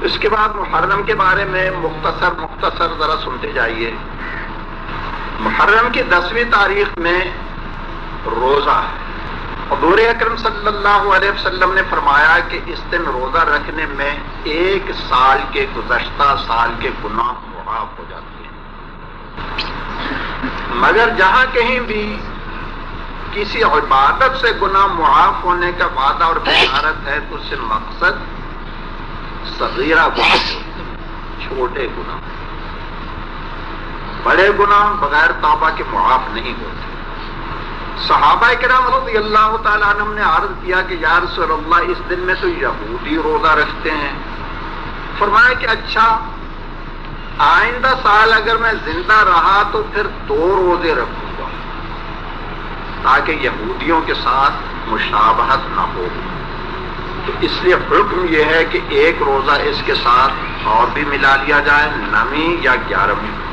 اس کے بعد محرم کے بارے میں مختصر مختصر ذرا سنتے جائیے۔ محرم کی دسویں تاریخ میں روزہ ہے۔ حضور اکرم صلی اللہ علیہ وسلم نے فرمایا کہ اس دن روزہ رکھنے میں ایک سال کے گزشتہ سال کے گناہ معاف ہو جاتے ہیں۔ مگر جہاں کہیں بھی کسی عبادت سے گناہ معاف ہونے کا وعدہ اور بشارت ہے، تو اس سے مقصد صغیرہ گناہ چھوٹے گناہ۔ بڑے گناہ بغیر توبہ کے معاف نہیں ہوتے۔ صحابہ کرام رضی اللہ تعالیٰ عنہ نے عرض کیا کہ یا رسول اللہ اس دن میں تو یہودی روزہ رکھتے ہیں۔ فرمایا کہ اچھا آئندہ سال اگر میں زندہ رہا تو پھر دو روزے رکھوں گا تاکہ یہودیوں کے ساتھ مشابہت نہ ہو۔ تو اس لیے حکم یہ ہے کہ ایک روزہ اس کے ساتھ اور بھی ملا لیا جائے نمی یا گیارہویں۔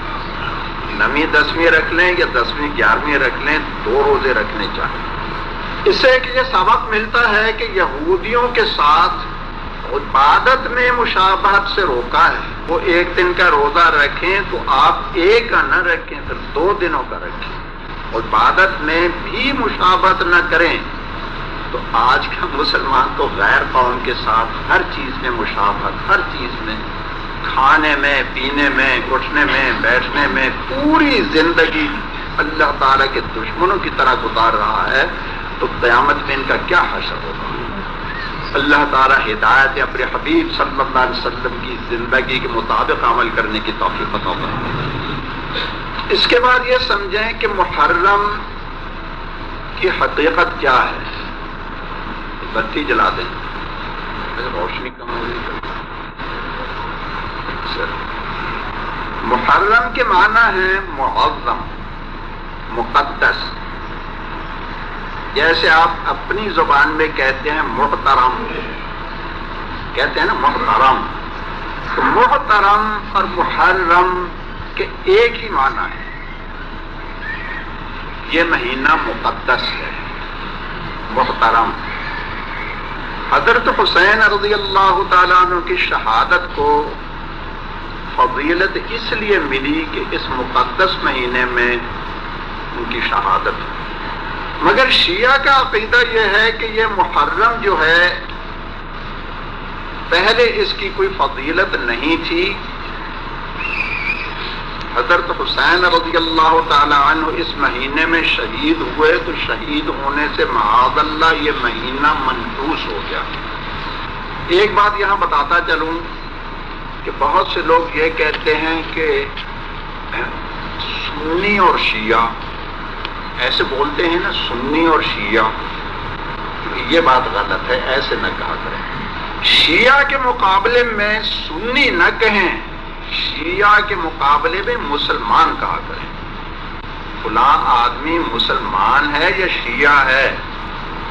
نویں دسویں رکھ لیں یا دسویں گیارہویں رکھ لیں، دو روزے رکھنے چاہیے۔ اس سے ایک یہ سبق ملتا ہے کہ یہودیوں کے ساتھ عبادت میں مشابہت سے روکا ہے۔ وہ ایک دن کا روزہ رکھیں تو آپ ایک کا نہ رکھیں، پھر دو دنوں کا رکھیں۔ عبادت میں بھی مشابہت نہ کریں۔ تو آج کا مسلمان تو غیر قوم کے ساتھ ہر چیز میں مشابہت ہر چیز میں کھانے میں، پینے میں، اٹھنے میں، بیٹھنے میں پوری زندگی اللہ تعالیٰ کے دشمنوں کی طرح گزار رہا ہے، تو قیامت میں ان کا کیا حشر ہوگا؟ اللہ تعالیٰ ہدایت اپنے حبیب صلی اللہ علیہ وسلم کی زندگی کے مطابق عمل کرنے کی توفیق ہوگا اس کے بعد یہ سمجھیں کہ محرم کی حقیقت کیا ہے؟ بتی جلا دیں۔ روشنی کم ہو رہی محرم کے معنی ہے معظم، مقدس۔ جیسے آپ اپنی زبان میں کہتے ہیں محترم۔ کہتے ہیں نا محترم۔ تو محترم اور محرم کے ایک ہی معنی ہے۔ یہ مہینہ مقدس ہے۔ محترم۔ حضرت حسین رضی اللہ تعالیٰ عنہ کی شہادت کو فضیلت اس لیے ملی کہ اس مقدس مہینے میں ان کی شہادت مگر شیعہ کا عقیدہ یہ ہے کہ یہ محرم جو ہے، پہلے اس کی کوئی فضیلت نہیں تھی۔ حضرت حسین رضی اللہ تعالی عنہ اس مہینے میں شہید ہوئے تو شہید ہونے سے معاذ اللہ یہ مہینہ منحوس ہو گیا۔ ایک بات یہاں بتاتا چلوں کہ بہت سے لوگ یہ کہتے ہیں کہ سنی اور شیعہ، ایسے بولتے ہیں نا سنی اور شیعہ یہ بات غلط ہے، ایسے نہ کہا کریں۔ شیعہ کے مقابلے میں سنی نہ کہیں شیعہ کے مقابلے میں مسلمان کہا کریں فلاں آدمی مسلمان ہے یا شیعہ ہے؟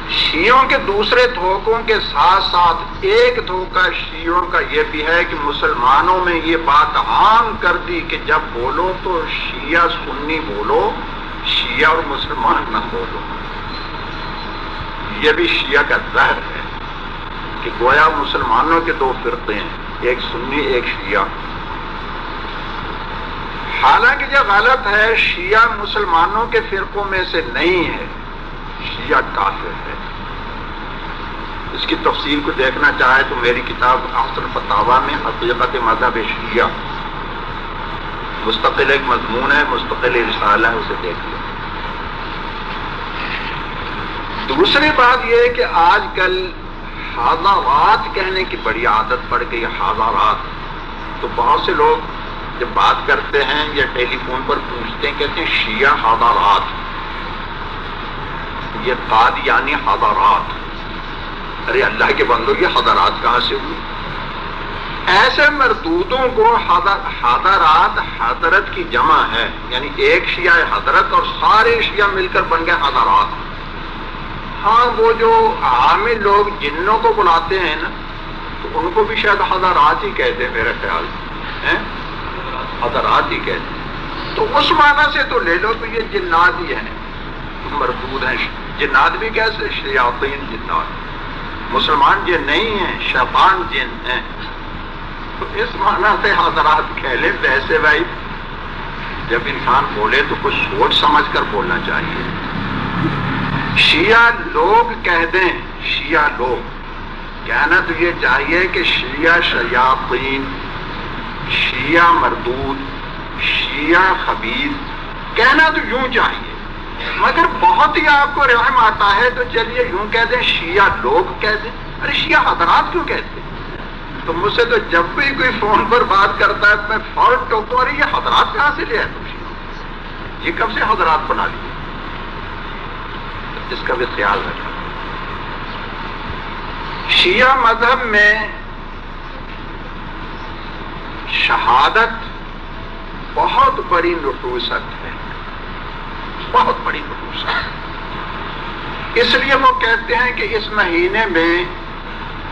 شیعوں کے دوسرے دھوکوں کے ساتھ ساتھ ایک دھوکہ شیعوں کا یہ بھی ہے کہ مسلمانوں میں یہ بات عام کر دی کہ جب بولو تو شیعہ سنی بولو، شیعہ اور مسلمان نہ بولو۔ یہ بھی شیعہ کا زہر ہے کہ گویا مسلمانوں کے دو فرقے ہیں، ایک سنی، ایک شیعہ۔ حالانکہ یہ غلط ہے، شیعہ مسلمانوں کے فرقوں میں سے نہیں ہے، شیعہ کافر ہے۔ اس کی تفصیل کو دیکھنا چاہے تو میری کتاب احسن فتح میں حقیقت مذہب شیعہ۔ مستقل ایک مضمون ہے، مستقل رسالہ ہے، اسے دیکھ لیں۔ دوسری بات یہ ہے کہ آج کل حاضرات کہنے کی بڑی عادت پڑ گئی حاضرات۔ تو بہت سے لوگ جب بات کرتے ہیں یا ٹیلی فون پر پوچھتے ہیں، کہتے ہیں، شیعہ حاضرات یہ قادیانی حضرات۔ ارے اللہ کے بندوں یہ حضرات کہاں سے ہوئی؟ ایسے مردودوں کو حضرات حضرت کی جمع ہے۔ یعنی ایک شیعہ حضرت اور سارے شیعہ مل کر بن گئے حضرات۔ ہاں وہ جو عامل لوگ جنوں کو بلاتے ہیں نا، تو ان کو بھی شاید حضرات ہی کہتے ہیں میرا خیال۔ حضرات ہی کہتے ہیں تو اس معنی سے تو لے لو تو یہ جنات ہی ہیں۔ مردود ہیں۔ جنات بھی کیسے؟ شیاطین جنات۔ مسلمان جن نہیں ہیں، شیطان جن ہیں۔ تو اس معنی سے حضرات کہہ لیں ویسے بھائی، جب انسان بولے تو کچھ سوچ سمجھ کر بولنا چاہیے۔ شیعہ لوگ کہہ دیں، شیعہ لوگ، کہنا تو یہ چاہیے کہ شیعہ شیاطین شیعہ مردود، شیعہ خبیز، کہنا تو یوں چاہیے، مگر بہت ہی آپ کو رحم آتا ہے تو چلیے یوں کہہ دیں شیعہ لوگ کہہ دیں، ارے شیعہ حضرات کیوں کہتے تو مجھ سے تو جب بھی کوئی فون پر بات کرتا ہے میں فوراً ٹوکتا ارے یہ حضرات کہاں سے لیا ہے تم شیعہ؟ یہ کب سے حضرات بنا لیے؟ اس کا بھی خیال رکھا شیعہ مذہب میں شہادت بہت بڑی نفوست ہے۔ بہت بڑی نفوست۔ اس لیے وہ کہتے ہیں کہ اس مہینے میں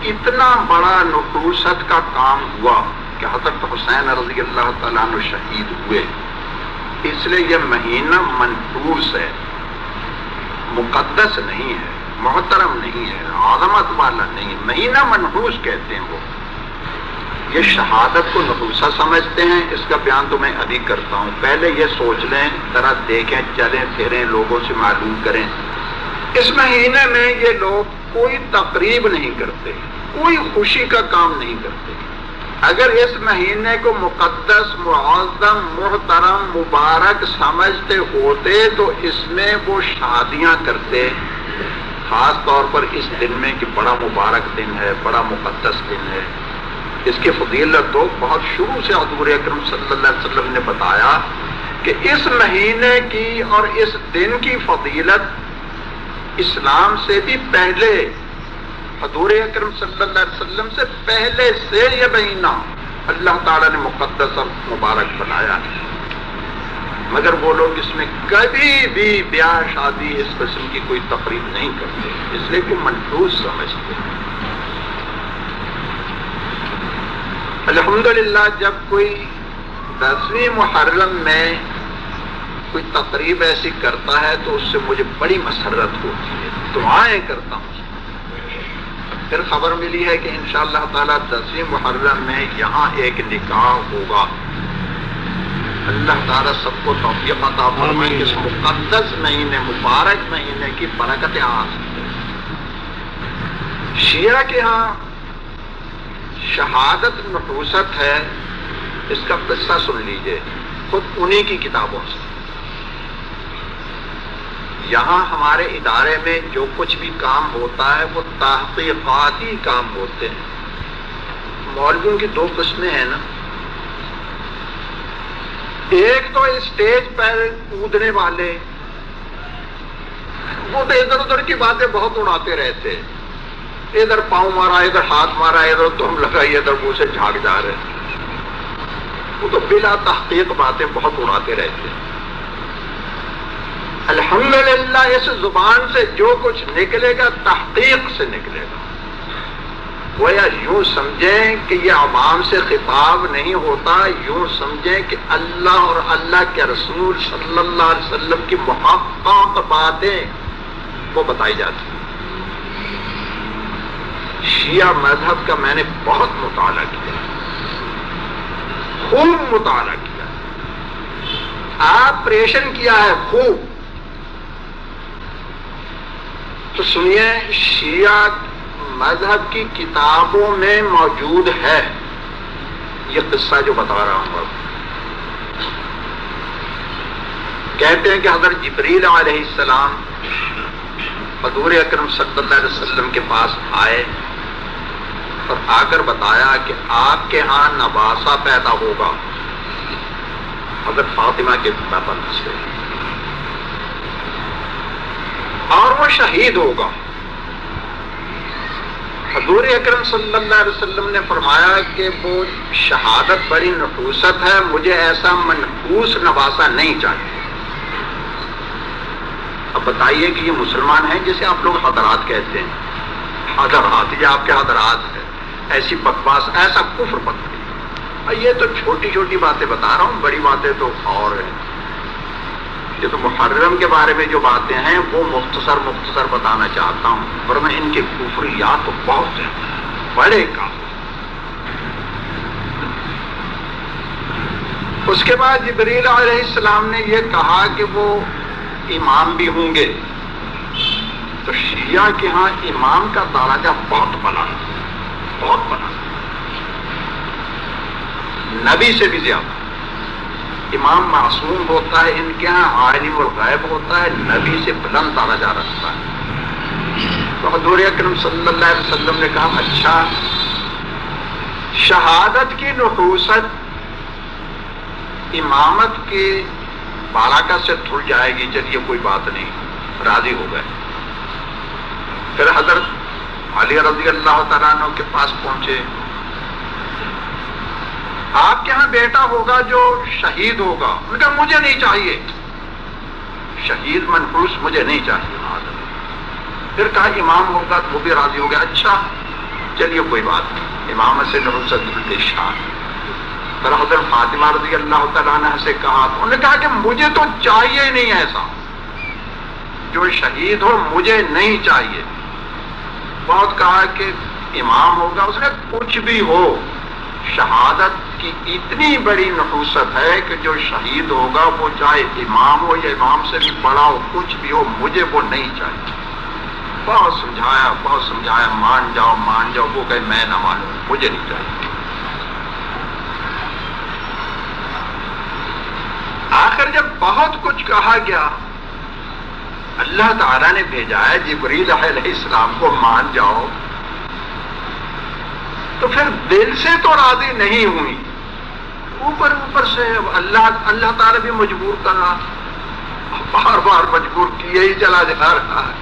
اتنا بڑا نفوست کا کام ہوا کہ حضرت حسین رضی اللہ تعالیٰ نے شہید ہوئے۔ اس لیے یہ مہینہ منفوس ہے، مقدس نہیں ہے، محترم نہیں ہے، عظمت والا نہیں۔ مہینہ منحوس کہتے ہیں وہ۔ یہ شہادت کو نفوسہ سمجھتے ہیں، اس کا بیان تو میں ابھی کرتا ہوں۔ پہلے یہ سوچ لیں، ذرا دیکھیں، چلیں، پھریں، لوگوں سے معلوم کریں۔ اس مہینے میں یہ لوگ کوئی تقریب نہیں کرتے، کوئی خوشی کا کام نہیں کرتے۔ اگر اس مہینے کو مقدس، معظم، محترم، مبارک سمجھتے ہوتے، تو اس میں وہ شادیاں کرتے۔ خاص طور پر اس دن میں کہ بڑا مبارک دن ہے، بڑا مقدس دن ہے۔ اس کی فضیلت تو بہت شروع سے حضور اکرم صلی اللہ علیہ وسلم نے بتایا کہ اس مہینے کی اور اس دن کی فضیلت اسلام سے بھی پہلے، حضور اکرم صلی اللہ علیہ وسلم سے پہلے سے یہ مہینہ اللہ تعالیٰ نے مقدس اور مبارک بنایا مگر وہ لوگ اس میں کبھی بھی بیاہ شادی اس قسم کی کوئی تقریب نہیں کرتے، اس لیے کہ منفوس سمجھتے ہیں۔ الحمدللہ، جب کوئی دسویں محرم میں کوئی تقریب ایسی کرتا ہے تو اس سے مجھے بڑی مسرت ہوتی ہے، دعائیں کرتا ہوں۔ پھر خبر ملی ہے کہ انشاءاللہ تعالی دسویں محرم میں یہاں ایک نکاح ہوگا۔ اللہ تعالیٰ سب کو توفیق عطا فرمائے اس مقدس مہینے، مبارک مہینے کی برکت آس شیعہ کے ہاں شہادت نفوست ہے، اس کا قصہ سن لیجیے، خود انہی کی کتابوں سے۔ یہاں ہمارے ادارے میں جو کچھ بھی کام ہوتا ہے، وہ تحقیقاتی کام ہوتے ہیں۔ مولویوں کی دو قسمیں ہیں نا۔ ایک تو اسٹیج پر کودنے والے، وہ تو ادھر ادھر کی باتیں بہت اڑاتے رہتے ہیں۔ ادھر پاؤں مارا، ادھر ہاتھ مارا، ادھر تم لگائی، ادھر منہ سے جھاگ جا رہے۔ وہ تو بلا تحقیق باتیں بہت اڑاتے رہتے۔ ہیں الحمدللہ، اس زبان سے جو کچھ نکلے گا، تحقیق سے نکلے گا۔ وہ یا یوں سمجھیں کہ یہ عوام سے خطاب نہیں ہوتا، یوں سمجھیں کہ اللہ اور اللہ کے رسول صلی اللہ علیہ وسلم کی محقق باتیں وہ بتائی جاتی۔ ہیں شیعہ مذہب کا میں نے بہت مطالعہ کیا خوب مطالعہ کیا آپریشن کیا ہے خوب تو سنیے، شیعہ مذہب کی کتابوں میں موجود ہے۔ یہ قصہ جو بتا رہا ہوں اب کہتے ہیں کہ حضرت جبریل علیہ السلام حضور اکرم صلی اللہ علیہ وسلم کے پاس آئے۔ اور آ کر بتایا کہ آپ کے ہاں نواسا پیدا ہوگا۔ اگر فاطمہ کے پابند سے اور وہ شہید ہوگا۔ حضور اکرم صلی اللہ علیہ وسلم نے فرمایا کہ وہ شہادت بڑی نفوست ہے، مجھے ایسا منحوس نواسا نہیں چاہیے۔ اب بتائیے کہ یہ مسلمان ہیں جسے آپ لوگ حضرات کہتے ہیں۔ حضرات، یہ آپ کے حضرات ہیں۔ ایسی بکواس، ایسا کفر پتہ یہ تو چھوٹی چھوٹی باتیں بتا رہا ہوں، بڑی باتیں تو اور ہیں۔ یہ تو محرم کے بارے میں جو باتیں ہیں، وہ مختصر مختصر بتانا چاہتا ہوں، ورنہ ان کے کفریات تو بہت ہیں۔ بڑے کام۔ اس کے بعد جبریل علیہ السلام نے یہ کہا کہ وہ امام بھی ہوں گے۔ تو شیعہ کے ہاں امام کا درجہ بہت بنا بہت بنا نبی سے بھی زیادہ۔ امام معصوم ہوتا ہے ان کے ہاں عالم الغیب ہوتا ہے، نبی سے بلند درجہ رکھتا ہے۔ تو حضور اکرم صلی اللہ علیہ وسلم نے کہا اچھا شہادت کی نحوست امامت کے بالاکت سے تھڑ جائے گی چلیے کوئی بات نہیں، راضی ہو گئے۔ پھر حضرت علی رضی اللہ تعالیٰ عنہ کے پاس پہنچے۔ آپ کے یہاں بیٹا ہوگا جو شہید ہوگا۔ ان کا مجھے نہیں چاہیے۔ شہید منفوس مجھے نہیں چاہیے۔ پھر کہا، امام ہوگا تو وہ بھی راضی ہو گیا۔ اچھا چلیے، کوئی بات نہیں۔ امام سے شان پھر حضرت فاطمہ رضی اللہ تعالیٰ عنہ سے کہا تو انہوں نے کہا کہ مجھے تو چاہیے نہیں ایسا۔ جو شہید ہو، مجھے نہیں چاہیے۔ بہت کہا کہ امام ہوگا، اس نے کچھ بھی ہو، شہادت کی اتنی بڑی نحوست ہے کہ جو شہید ہوگا، وہ چاہے امام ہو یا امام سے بھی بڑا ہو، کچھ بھی ہو، مجھے وہ نہیں چاہیے۔ بہت سمجھایا بہت سمجھایا، مان جاؤ مان جاؤ، وہ کہ میں نہ مانوں، مجھے نہیں چاہیے۔ آخر جب بہت کچھ کہا گیا اللہ تعالیٰ نے بھیجا ہے، جبریل علیہ السلام کو مان جاؤ۔ تو پھر دل سے تو راضی نہیں ہوئی۔ اوپر اوپر سے اللہ اللہ تعالیٰ بھی مجبور کر رہا۔ بار بار مجبور کیے ہی چلا جا رہا ہے۔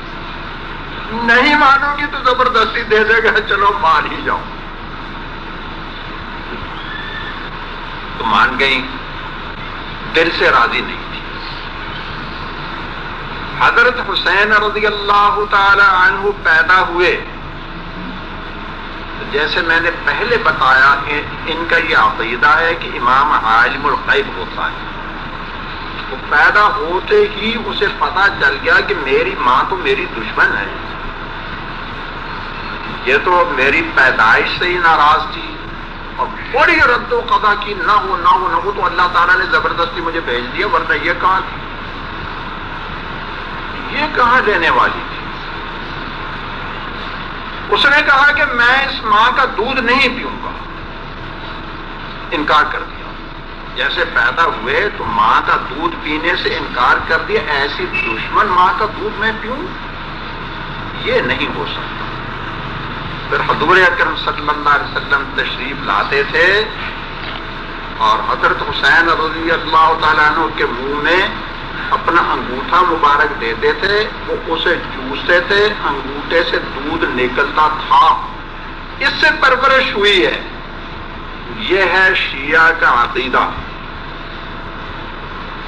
نہیں مانو گی تو زبردستی دے دے گا، چلو مان ہی جاؤ۔ تو مان گئی دل سے راضی نہیں۔ حضرت حسین رضی اللہ تعالی عنہ پیدا ہوئے۔ جیسے میں نے پہلے بتایا ان کا یہ عقیدہ ہے کہ امام عالم الغیب ہوتا ہے۔ وہ پیدا ہوتے ہی اسے پتا چل گیا کہ میری ماں تو میری دشمن ہے۔ یہ تو میری پیدائش سے ہی ناراض تھی۔ اور بڑی رد و قضا کی نہ ہو نہ ہو نہ ہو تو اللہ تعالیٰ نے زبردستی مجھے بھیج دیا، ورنہ یہ کہاں تھی؟ یہ کہاں لینے والی تھی؟ اس نے کہا کہ میں اس ماں کا دودھ نہیں پیوں گا۔ انکار کر دیا۔ جیسے پیدا ہوئے تو ماں کا دودھ پینے سے انکار کر دیا، ایسی دشمن ماں کا دودھ میں پیوں؟ یہ نہیں ہو سکتا۔ پھر حضور اکرم صلی اللہ علیہ وسلم تشریف لاتے تھے اور حضرت حسین رضی اللہ تعالیٰ عنہ کے منہ میں اپنا انگوٹھا مبارک دیتے تھے، وہ اسے چوستے تھے، انگوٹھے سے دودھ نکلتا تھا۔ اس سے پرورش ہوئی ہے۔ یہ ہے شیعہ کا عقیدہ۔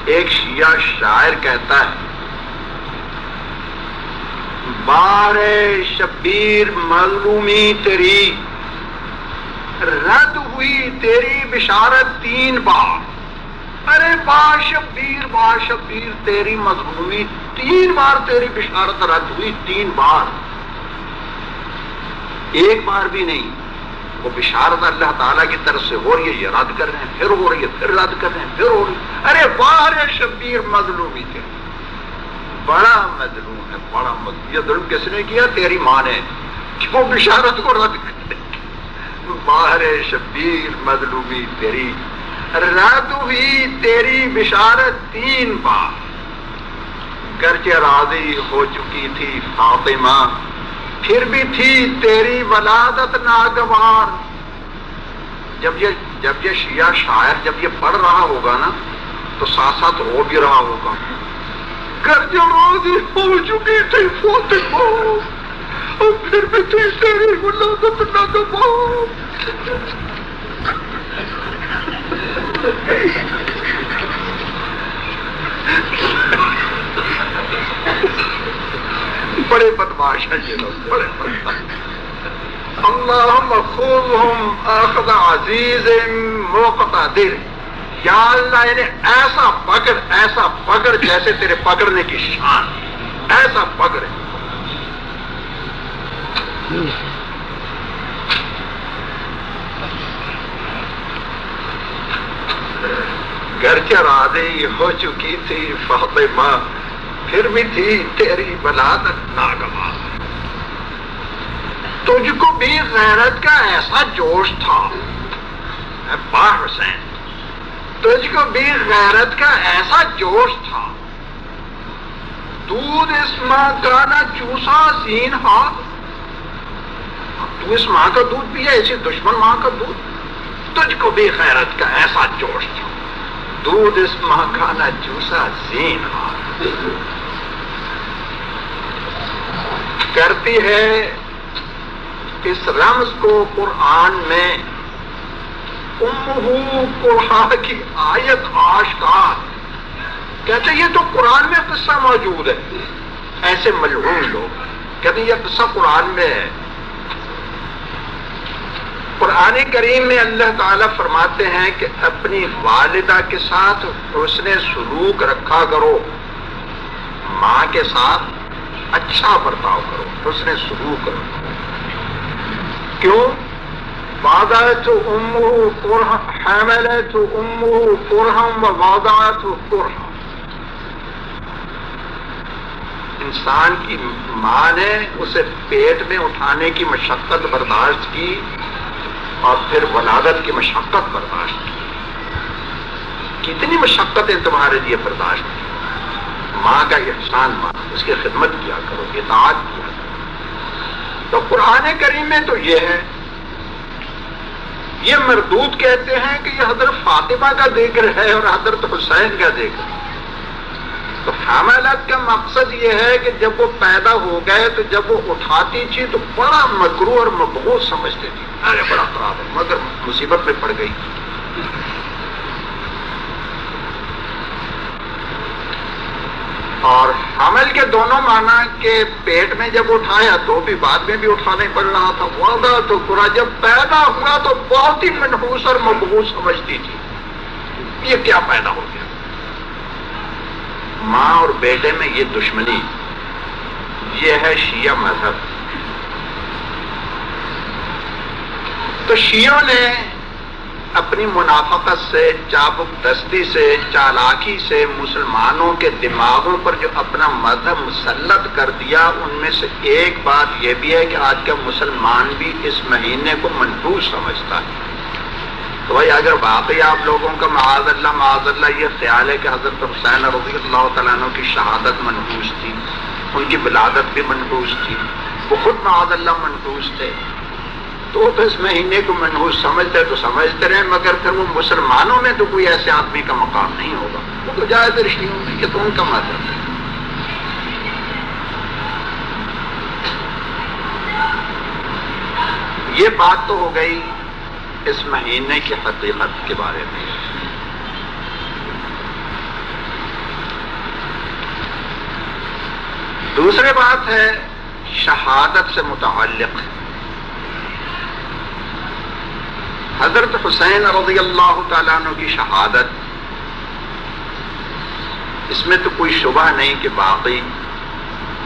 ایک شیعہ شاعر کہتا ہے، بار شبیر معلومی تیری، رد ہوئی تیری بشارت تین بار۔ ارے با شبیر با شبیر تیری مضمومی تین بار تیری بشارت رد ہوئی، تین بار۔ ایک بار بھی نہیں، وہ بشارت اللہ تعالیٰ کی طرف سے ہو رہی ہے، یہ رد کر رہے ہیں، پھر ہو رہی ہے، پھر رد کر رہے ہیں، پھر ہو رہی ہے۔ ارے بار شبیر مظلومی تیری بڑا مظلوم ہے، بڑا مظلوم۔ یہ ظلم کس نے کیا؟ تیری ماں نے۔ وہ بشارت کو رد کر باہر شبیر مظلومی، تیری رد ہوئی تیری بشارت تین بار۔ گرچہ راضی ہو چکی تھی فاطمہ، پھر بھی تھی تیری ولادت ناگوار۔ جب یہ جب یہ شیعہ شاعر جب یہ پڑھ رہا ہوگا نا، تو ساتھ ساتھ رو بھی رہا ہوگا۔ گرچہ راضی ہو چکی تھی فاطمہ، اور پھر بھی تھی تیری ولادت ناگوار۔ بڑے بدماش ہیں یہ لوگ، بڑے اللہم خوبہم اخذ عزیز موقع دل۔ یا اللہ انہیں ایسا پکڑ ایسا پکڑ جیسے تیرے پکڑنے کی شان۔ ایسا پکڑ۔ ہے گرچہ راضی ہو چکی تھی فاطمہ، پھر بھی تھی تیری بلادت ناگوار۔ تجھ کو بھی غیرت کا ایسا جوش تھا۔ با حسین، تجھ کو بھی غیرت کا ایسا جوش تھا۔ دودھ اس ماں کا نہ چوسا سین ہاتھ تو اس ماں کا دودھ پیا ایسی دشمن ماں کا دودھ۔ تجھ کو بھی غیرت کا ایسا جوش تھا۔ دودھ اس ماں کا نہ چوسا کرتی ہے اس رمز کو قرآن میں۔ قرآن کی آیت آشکار۔ کہتے یہ تو قرآن میں قصہ موجود ہے۔ ایسے ملعون لوگ کہتے یہ قصہ قرآن میں ہے۔ قرآن کریم میں اللہ تعالیٰ فرماتے ہیں کہ اپنی والدہ کے ساتھ اس نے سلوک رکھا کرو۔ ماں کے ساتھ اچھا برتاؤ کرو اس نے سلوک رکھا کیوں؟ وادت امو حملت امو قرہم و وادات انسان کی ماں نے اسے پیٹ میں اٹھانے کی مشقت برداشت کی۔ اور پھر ولادت کی مشقت برداشت کی۔ کتنی مشقتیں تمہارے لیے برداشت کی۔ ماں کا احسان ماں اس کی خدمت کیا کرو، اطاعت کیا کرو۔ تو قرآن کریم میں تو یہ ہے۔ یہ مردود کہتے ہیں کہ یہ حضرت فاطمہ کا ذکر ہے اور حضرت حسین کا ذکر۔ ہے تو حاملات کا مقصد یہ ہے کہ جب وہ پیدا ہو گئے تو جب وہ اٹھاتی تھی تو بڑا مکرو اور مقبوض سمجھتے تھی۔ ارے بڑا خراب ہے، مگر مصیبت میں پڑ گئی۔ اور حمل کے دونوں معنی کے پیٹ میں جب اٹھایا تو بھی بعد میں بھی اٹھانے پڑ رہا تھا۔ وعدہ تو پورا، جب پیدا ہوا تو بہت ہی منحوس اور مقبوض سمجھتی تھی۔ یہ کیا پیدا ہو گیا؟ ماں اور بیٹے میں یہ دشمنی، یہ ہے شیعہ مذہب۔ تو شیعوں نے اپنی منافقت سے، چابک دستی سے، چالاکی سے مسلمانوں کے دماغوں پر جو اپنا مذہب مسلط کر دیا، ان میں سے ایک بات یہ بھی ہے کہ آج کا مسلمان بھی اس مہینے کو منحوس سمجھتا ہے۔ تو بھائی اگر واقعی آپ لوگوں کا معاذ اللہ معاذ اللہ یہ خیال ہے کہ حضرت حسین رضی اللہ تعالیٰ عنہ کی شہادت منحوس تھی، ان کی ولادت بھی منحوس تھی، وہ خود معاذ اللہ منحوس تھے۔ تو اس مہینے کو منحوس سمجھتے تو سمجھتے رہے، مگر پھر وہ مسلمانوں میں تو کوئی ایسے آدمی کا مقام نہیں ہوگا۔ وہ تو جائز رشتوں میں یہ تو ان کا مذہب ہے یہ بات تو ہو گئی۔ اس مہینے کی حقیقت کے بارے میں۔ دوسری بات ہے شہادت سے متعلق۔ حضرت حسین رضی اللہ تعالیٰ عنہ کی شہادت، اس میں تو کوئی شبہ نہیں کہ باقی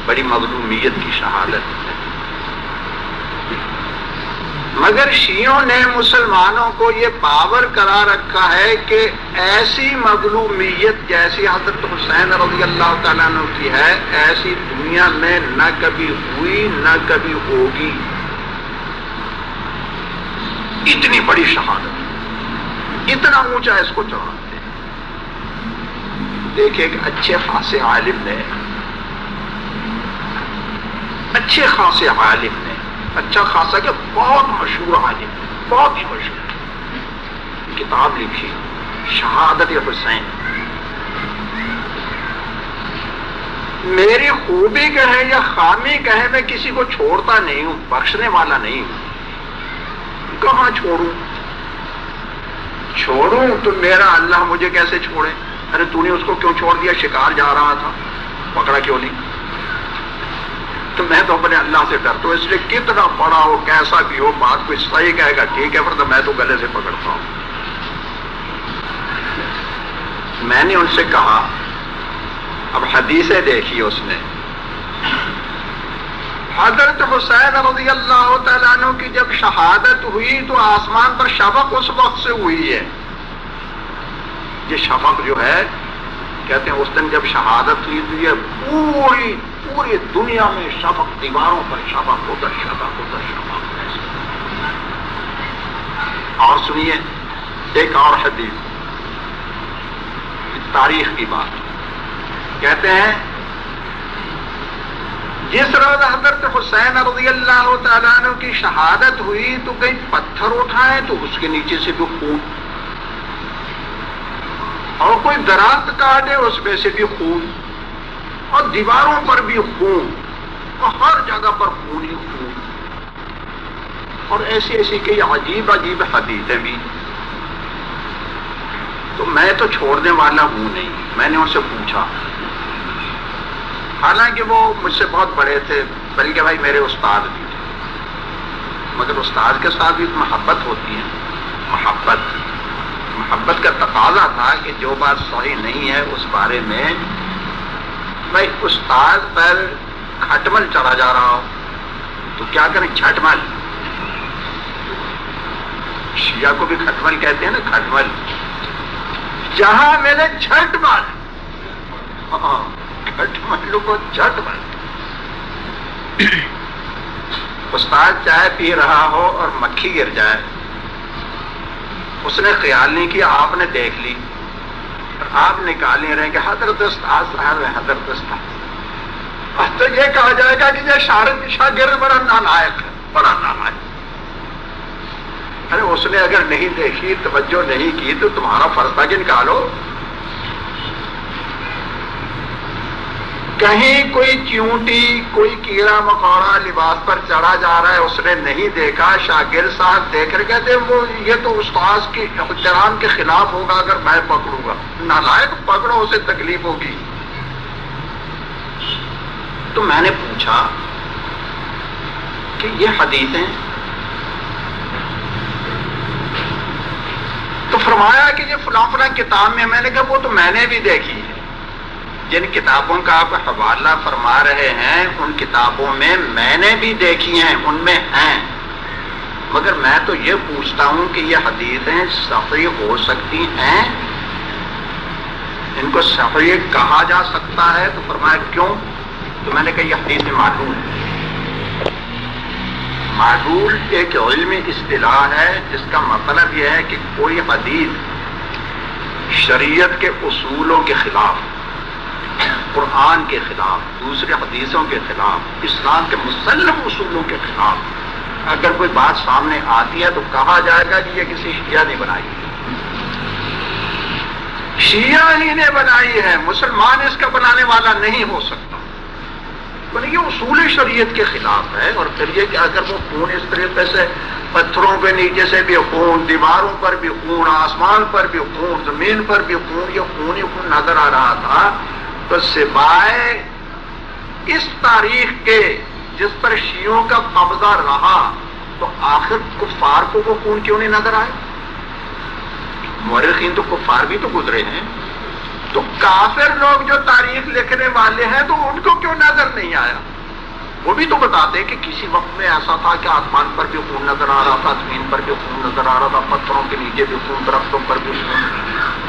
بڑی مظلومیت کی شہادت ہے۔ مگر شیعوں نے مسلمانوں کو یہ پاور کرا رکھا ہے کہ ایسی مظلومیت جیسی حضرت حسین رضی اللہ تعالیٰ عنہ کی ہے، ایسی دنیا میں نہ کبھی ہوئی، نہ کبھی ہوگی۔ اتنی بڑی شہادت۔ اتنا اونچا اس کو چڑھاتے ہیں دیکھیں اچھے خاصے عالم نے، اچھے خاصے عالم نے اچھا خاصا کہ بہت مشہور عالم، بہت ہی مشہور۔ کتاب لکھی، شہادت حسین۔ میری خوبی کہیں یا خامی کہیں میں کسی کو چھوڑتا نہیں ہوں، بخشنے والا نہیں ہوں۔ کہاں چھوڑوں؟ چھوڑوں تو میرا اللہ مجھے کیسے چھوڑے؟ ارے تو نے اس کو کیوں چھوڑ دیا؟ شکار جا رہا تھا۔ پکڑا کیوں نہیں؟ تو میں تو اپنے اللہ سے ڈرتا ہوں، اس لیے کتنا بڑا ہو، کیسا بھی ہو، بات کوئی صحیح کہے گا، ٹھیک ہے پر میں تو گلے سے پکڑتا ہوں۔ میں نے ان سے کہا، اب حدیثیں دیکھی اس نے۔ حضرت حسین رضی اللہ تعالیٰ عنہ کی جب شہادت ہوئی تو آسمان پر شبق اس وقت سے ہوئی ہے۔ یہ شفق جو ہے، کہتے ہیں اس دن جب شہادت ہوئی تو یہ پوری پوری دنیا میں شفق دیواروں پر شفق ہوتا شفق ہوتا شفق۔ اور سنیے، ایک اور حدیث۔ تاریخ کی بات۔ کہتے ہیں، جس روز حضرت حسین رضی اللہ تعالیٰ عنہ کی شہادت ہوئی، تو کئی پتھر اٹھائے تو اس کے نیچے سے بھی خون۔ اور کوئی درخت کاٹے، اس میں سے بھی خون۔ اور دیواروں پر بھی خون، اور ہر جگہ پر خون ہی خون۔ اور ایسی ایسی کئی عجیب عجیب حدیثیں بھی۔ تو میں تو چھوڑنے والا ہوں نہیں، میں نے ان سے پوچھا۔ حالانکہ وہ مجھ سے بہت بڑے تھے، بلکہ بھائی میرے استاد بھی تھے۔ مگر استاد کے ساتھ بھی محبت ہوتی ہے۔ محبت محبت کا تقاضا تھا کہ جو بات صحیح نہیں ہے، اس بارے میں بھائی استاد پر کھٹمل چڑھا جا رہا ہو تو کیا کریں چھٹمل شیعہ کو بھی کھٹمل کہتے ہیں نا، کھٹمل۔ جہاں میرے جھٹ مال ہاں کو جھٹ مال استاد چائے پی رہا ہو اور مکھی گر جائے۔ اس نے خیال نہیں کیا، آپ نے دیکھ لی۔ آپ نکال نہیں رہے کہ حضرت استاد صاحب ہے حضرت استاد۔ تو یہ کہا جائے گا کہ یہ شارد شاگرد بڑا نالائق ہے، بڑا نالائق۔ ارے، اس نے اگر نہیں دیکھی، توجہ نہیں کی، تو تمہارا فرض تھا کہ نکالو۔ کہیں کوئی چیونٹی، کوئی کیڑا مکوڑا لباس پر چڑھا جا رہا ہے، اس نے نہیں دیکھا، شاگرد صاحب دیکھ رہے کہتے وہ یہ تو استاذ کی احترام کے خلاف ہوگا اگر میں پکڑوں گا۔ نالائق پکڑو، اسے تکلیف ہوگی۔ تو میں نے پوچھا کہ یہ حدیثیں؟ تو فرمایا کہ یہ فلاں فلاں کتاب میں میں نے کہا وہ تو میں نے بھی دیکھی۔ جن کتابوں کا آپ حوالہ فرما رہے ہیں، ان کتابوں میں میں نے بھی دیکھی ہیں، ان میں ہیں۔ مگر میں تو یہ پوچھتا ہوں کہ یہ حدیثیں صحیح ہو سکتی ہیں؟ ان کو صحیح کہا جا سکتا ہے؟ تو فرمایا کیوں؟ تو میں نے کہا یہ حدیث معلوم ہے۔ معلول ایک علمی اصطلاح ہے، جس کا مطلب یہ ہے کہ کوئی حدیث شریعت کے اصولوں کے خلاف قرآن کے خلاف، دوسرے حدیثوں کے خلاف، اسلام کے مسلم اصولوں کے خلاف۔ اگر کوئی بات سامنے آتی ہے تو کہا جائے گا کہ یہ کسی شیعہ نے بنائی۔ ہے شیعہ ہی نے بنائی ہے، مسلمان اس کا بنانے والا نہیں ہو سکتا۔ یہ اصول شریعت کے خلاف ہے۔ اور پھر یہ کہ اگر وہ خون اس طریقے سے پتھروں کے نیچے سے بھی خون، دیواروں پر بھی خون، آسمان پر بھی خون، زمین پر بھی خون، یہ خون ہی خون نظر آ رہا تھا۔ تو سوائے اس تاریخ کے جس پر شیوں کا قبضہ رہا، تو آخر کفار کو وہ خون کیوں نہیں نظر آئے؟ مورخین تو کفار بھی تو گزرے ہیں۔ تو کافر لوگ جو تاریخ لکھنے والے ہیں، تو ان کو کیوں نظر نہیں آیا؟ وہ بھی تو بتاتے کہ کسی وقت میں ایسا تھا کہ آسمان پر بھی خون نظر آ رہا تھا، زمین پر بھی خون نظر آ رہا تھا، پتھروں کے نیچے بھی خون، درختوں پر بھی خون۔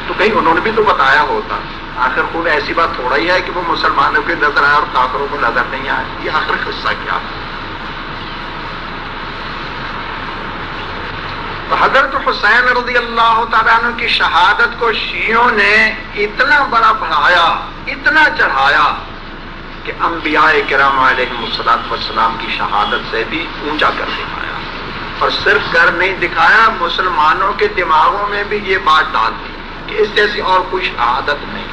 تو کہیں انہوں نے بھی تو بتایا ہوتا۔ آخر خون ایسی بات تھوڑا ہی ہے کہ وہ مسلمانوں کے نظر آیا اور کافروں کو نظر نہیں آیا یہ آخر قصہ کیا؟ تو حضرت حسین رضی اللہ تعالیٰ عنہ کی شہادت کو شیعوں نے اتنا بڑا بڑھایا، اتنا چڑھایا کہ انبیاء کرام علیہ مسلاط وسلام کی شہادت سے بھی اونچا کر دکھایا۔ اور صرف کر نہیں دکھایا، مسلمانوں کے دماغوں میں بھی یہ بات ڈال دی کہ اس جیسی اور کوئی شہادت نہیں۔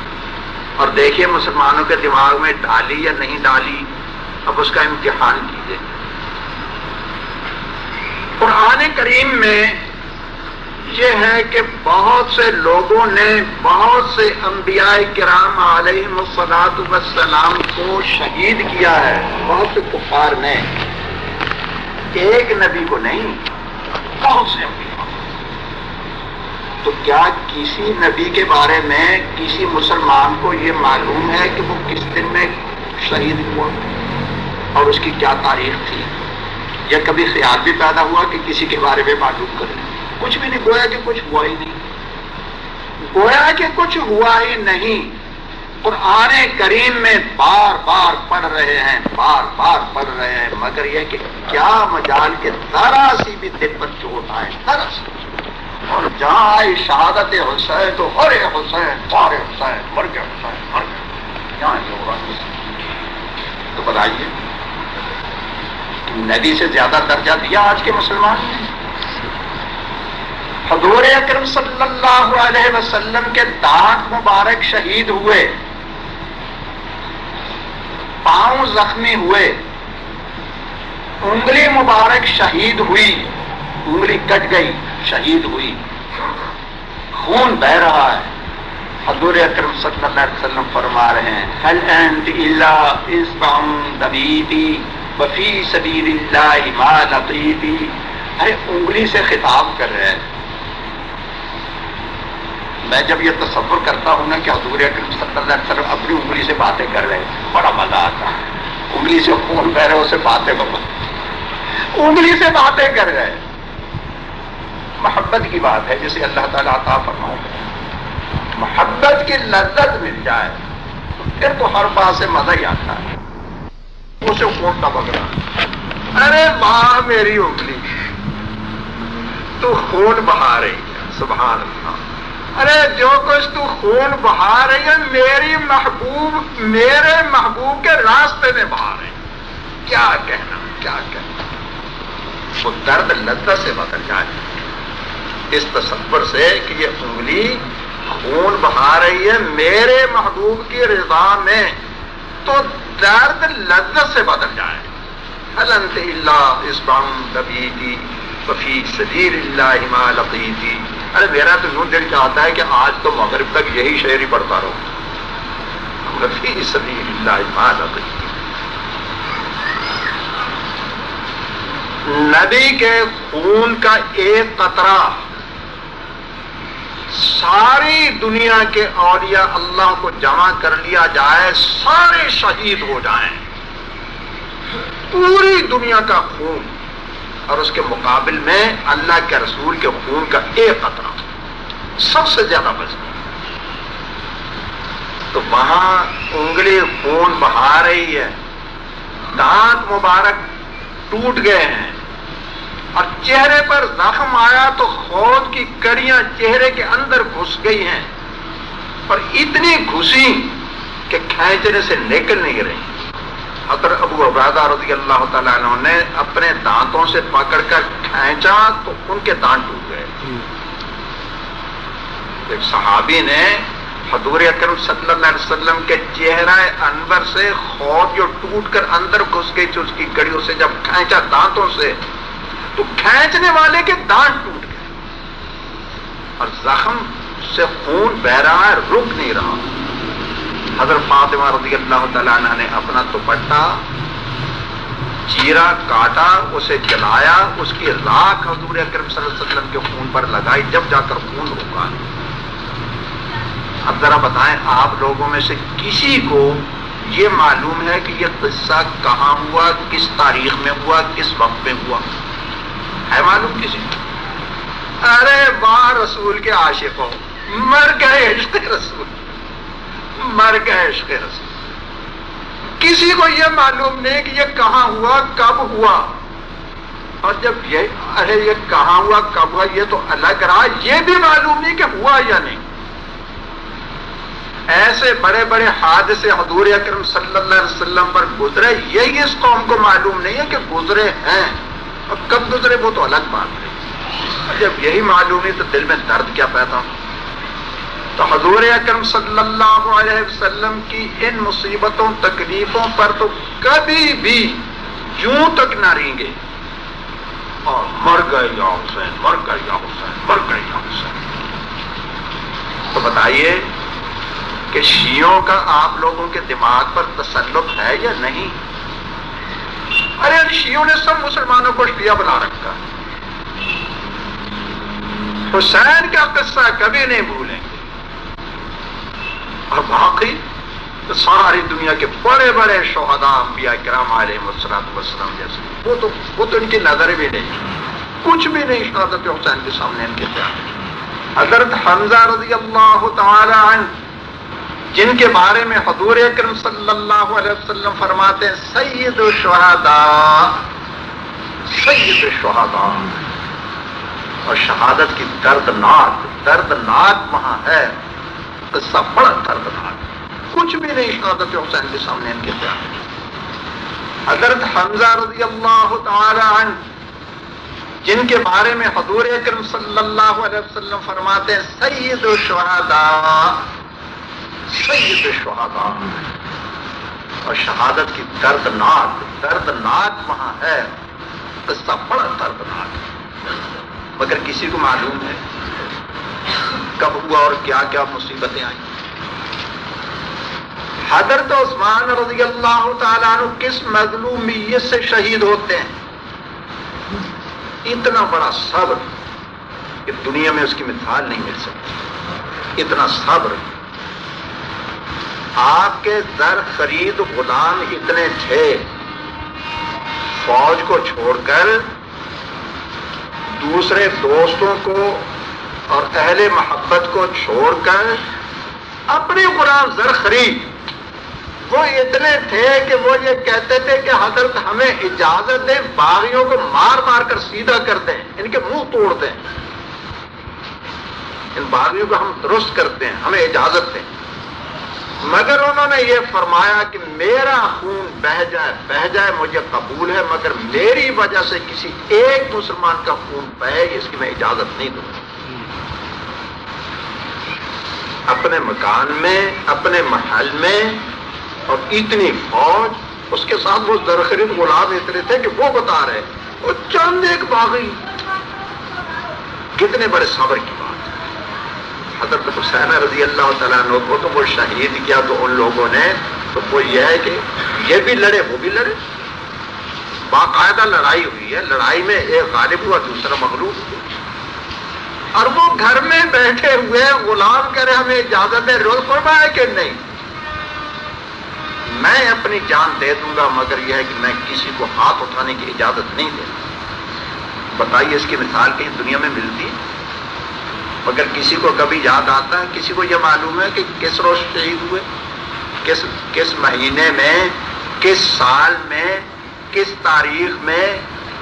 اور دیکھیے مسلمانوں کے دماغ میں ڈالی یا نہیں ڈالی، اب اس کا امتحان کیجیے قرآن کریم میں یہ ہے کہ بہت سے لوگوں نے بہت سے انبیاء کرام علیہ مسلاط وسلام کو شہید کیا ہے، بہت سے کفار نے۔ ایک نبی کو نہیں، بہت سے۔ تو کیا کسی نبی کے بارے میں کسی مسلمان کو یہ معلوم ہے کہ وہ کس دن میں شہید ہوا اور اس کی کیا تاریخ تھی؟ یا کبھی خیال بھی پیدا ہوا کہ کسی کے بارے میں معلوم کریں کچھ بھی نہیں، گویا کہ کچھ ہوا ہی نہیں۔ گویا کہ کچھ ہوا ہی نہیں۔ قرآن کریم میں بار بار پڑھ رہے ہیں، بار بار پڑھ رہے ہیں، مگر یہ کہ کیا مجال کے ذرا سی بھی دل پر چوٹ آئے، ذرا سی۔ اور جہاں آئی شہادت حسین تو ارے حسین پارے حسین، مر گئے حسین، مر گئے۔ یہاں ہو رہا تو بتائیے، نبی سے زیادہ درجہ دیا آج کے مسلمان نے؟ حضور اکرم صلی اللہ علیہ وسلم کے دانت مبارک شہید ہوئے، پاؤں زخمی ہوئے، انگلی مبارک شہید ہوئی۔ انگلی کٹ گئی، شہید ہوئی۔ خون بہ رہا ہے۔ حضور اکرم صلی اللہ علیہ وسلم فرما رہے ہیں حل انت الا اسبع دبیبی وفی سبیل اللہ ما لطیبی؟ ارے، انگلی سے خطاب کر رہے ہیں۔ میں جب یہ تصور کرتا ہوں نا کہ حضور اکرم صلی اللہ علیہ وسلم اپنی انگلی سے باتیں کر رہے ہیں، بڑا مزہ آتا ہے۔ انگلی سے خون بہ رہے، اسے باتیں بابا انگلی سے باتیں کر رہے ہیں۔ محبت کی بات ہے جسے اللہ تعالیٰ عطا فرما محبت کی لذت مل جائے تو پھر تو ہر بات سے مزہ ہی آتا ہے۔ اسے خون کا بگڑا۔ ارے ماں میری انگلی، تو خون بہا رہی ہے، سبحان اللہ۔ ارے جو کچھ تو خون بہا رہی ہے، میری محبوب، میرے محبوب کے راستے میں بہا رہی کیا کہنا کیا کہنا۔ وہ درد لذت سے بدل جائے۔ اس تصور سے کہ یہ انگلی خون بہا رہی ہے، میرے محبوب کی رضا میں تو درد لذت سے بدل جائے۔ حلنت اللہ اس بام وفی صدیر اللہ ما لقیتی۔ ارے، میرا تو یوں دل چاہتا ہے کہ آج تو مغرب تک یہی شعری پڑھتا رہو وفی صدیر اللہ ما لقیتی۔ نبی کے خون کا ایک قطرہ ساری دنیا کے اولیاء اللہ کو جمع کر لیا جائے، سارے شہید ہو جائیں۔ پوری دنیا کا خون۔ اور اس کے مقابل میں اللہ کے رسول کے خون کا ایک قطرہ۔ سب سے زیادہ بچ تو وہاں انگلی خون بہا رہی ہے۔ دانت مبارک ٹوٹ گئے ہیں۔ اور چہرے پر زخم آیا تو خود کی کڑیاں چہرے کے اندر گھس گئی ہیں اور اتنی گھسی کہ کھینچنے سے نکل نہیں رہی۔ حضرت ابو عبادہ رضی اللہ تعالیٰ عنہ نے اپنے دانتوں سے پکڑ کر کھینچا تو ان کے دانت ٹوٹ گئے۔ ایک صحابی نے حضور اکرم صلی اللہ علیہ وسلم کے چہرہ انور سے خود جو ٹوٹ کر اندر گھس گئی تھی، اس کی کڑیوں سے جب کھینچا دانتوں سے تو کھینچنے والے کے دانت ٹوٹ گئے۔ اور زخم سے خون بہ رہا ہے، رک نہیں رہا۔ حضرت فاطمہ رضی اللہ تعالیٰ عنہ نے اپنا دوپٹا چیرا، کاٹا، اسے جلایا، اس کی راک حضور اکرم صلی اللہ علیہ وسلم کے خون پر لگائی، جب جا کر خون روکا۔ اب ذرا بتائیں، آپ لوگوں میں سے کسی کو یہ معلوم ہے کہ یہ قصہ کہاں ہوا، کس تاریخ میں ہوا، کس وقت میں ہوا؟ ہے معلوم کسی ارے واہ رسول کے عاشق ہو مر گئے عشق رسول، مر گئے عشق رسول۔ کسی کو یہ معلوم نہیں کہ یہ کہاں ہوا، کب ہوا۔ اور جب یہ، ارے، یہ کہاں ہوا، کب ہوا، یہ تو الگ رہا، یہ بھی معلوم نہیں کہ ہوا یا نہیں۔ ایسے بڑے بڑے حادثے حضور اکرم صلی اللہ علیہ وسلم پر گزرے، یہی اس قوم کو معلوم نہیں ہے کہ گزرے ہیں۔ اور کب گزرے وہ تو الگ بات ہے۔ جب یہی معلوم ہے تو دل میں درد کیا پیدا تو حضور اکرم صلی اللہ علیہ وسلم کی ان مصیبتوں، تکلیفوں پر تو کبھی بھی یوں تک نہ رہیں گے اور مر گئے یا حسین، مر گئے یا حسین، مر گئے یا حسین۔ تو بتائیے کہ شیعوں کا آپ لوگوں کے دماغ پر تسلط ہے یا نہیں؟ ارے شیعوں نے سب مسلمانوں کو شیعہ بنا رکھا۔ حسین کا قصہ کبھی نہیں بھولیں گے۔ اور باقی تو ساری دنیا کے بڑے بڑے شہدا انبیاء کرام علیہ وسلم وسلم جیسے۔ وہ تو وہ تو ان کی نظر بھی نہیں۔ کچھ بھی نہیں، شہادت حسین کے سامنے ان کے خیال۔ حضرت حمزہ رضی اللہ تعالی عنہ جن کے بارے میں حضور اکرم صلی اللہ علیہ وسلم فرماتے ہیں، سید الشہداء سید الشہداء اور شہادت کی دردناک دردناک وہاں ہے، قصہ بڑا دردناک۔ کچھ بھی نہیں شہادت حسین کے سامنے ان کے پیار حضرت حمزہ رضی اللہ تعالی عنہ، جن کے بارے میں حضور اکرم صلی اللہ علیہ وسلم فرماتے ہیں، سید الشہداء سید الشہداء اور شہادت کی دردناک دردناک وہاں ہے. قصہ بڑا دردناک مگر کسی کو معلوم ہے کب ہوا اور کیا کیا مصیبتیں آئیں. حضرت عثمان رضی اللہ تعالیٰ عنہ کس مظلومیت سے شہید ہوتے ہیں؟ اتنا بڑا صبر کہ دنیا میں اس کی مثال نہیں مل سکتی. اتنا صبر آپ کے در خرید غلام اتنے تھے۔ فوج کو چھوڑ کر دوسرے دوستوں کو اور اہل محبت کو چھوڑ کر اپنے غلام زر خرید۔ وہ اتنے تھے کہ وہ یہ کہتے تھے کہ حضرت ہمیں اجازت دیں، باغیوں کو مار مار کر سیدھا کر دیں، ان کے منہ توڑ دیں۔ ان باغیوں کو ہم درست کرتے ہیں، ہمیں اجازت دیں۔ مگر انہوں نے یہ فرمایا کہ میرا خون بہ جائے بہ جائے مجھے قبول ہے، مگر میری وجہ سے کسی ایک مسلمان کا خون بہے اس کی میں اجازت نہیں دوں۔ اپنے مکان میں، اپنے محل میں، اور اتنی فوج، اس کے ساتھ وہ درخرید غلام اتنے تھے کہ وہ بتا رہے وہ چند ایک باغی۔ کتنے بڑے صبر کی بات۔ حضرت حسین رضی اللہ تعالیٰ عنہ کو تو وہ شہید کیا تو ان لوگوں نے، تو وہ یہ ہے کہ یہ بھی لڑے، وہ بھی لڑے۔ باقاعدہ لڑائی ہوئی ہے۔ لڑائی میں ایک غالب ہوا، دوسرا مغلوب۔ ہوا اور وہ گھر میں بیٹھے ہوئے غلام کرے ہمیں اجازت ہے روز فرمایا کہ نہیں۔ میں اپنی جان دے دوں گا، مگر یہ ہے کہ میں کسی کو ہاتھ اٹھانے کی اجازت نہیں دے بتائیے اس کی مثال کہیں دنیا میں ملتی ہے؟ مگر کسی کو کبھی یاد آتا ہے، کسی کو یہ معلوم ہے کہ کس روز شہید ہوئے؟ کس کس مہینے میں، کس سال میں، کس تاریخ میں،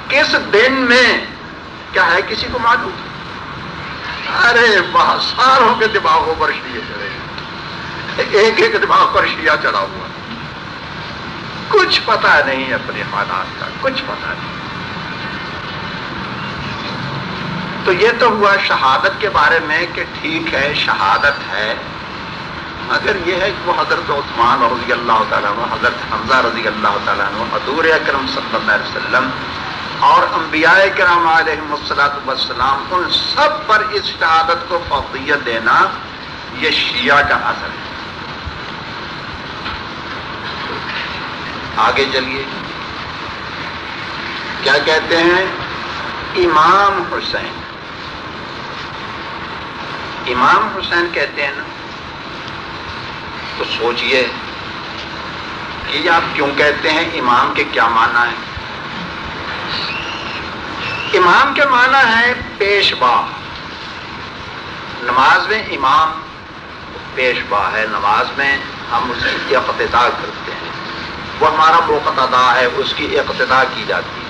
کس دن میں؟ کیا ہے کسی کو معلوم؟ ارے بہت ساروں کے دماغوں پر شیعہ چڑھے ایک ایک دماغ پر شیعہ چڑھا ہوا۔ کچھ پتا نہیں اپنے حالات کا، کچھ پتا نہیں۔ تو یہ تو ہوا شہادت کے بارے میں کہ ٹھیک ہے، شہادت ہے۔ مگر یہ ہے کہ وہ حضرت عثمان رضی اللہ تعالیٰ عنہ، حضرت حمزہ رضی اللہ تعالیٰ عنہ، حضور اکرم صلی اللہ علیہ وسلم اور انبیاء کرام علیہ وسلام ان سب پر اس شہادت کو فوقیت دینا یہ شیعہ کا اثر ہے۔ آگے چلیے۔ کیا کہتے ہیں؟ امام حسین۔ امام حسین کہتے ہیں نا، تو سوچئے کہ یہ آپ کیوں کہتے ہیں امام کے کیا معنی ہے امام کے معنی ہے پیشوا۔ نماز میں امام، پیشوا ہے۔ نماز میں ہم اس کی اقتدا کرتے ہیں۔ وہ ہمارا موقع ہے، اس کی اقتدا کی جاتی ہے۔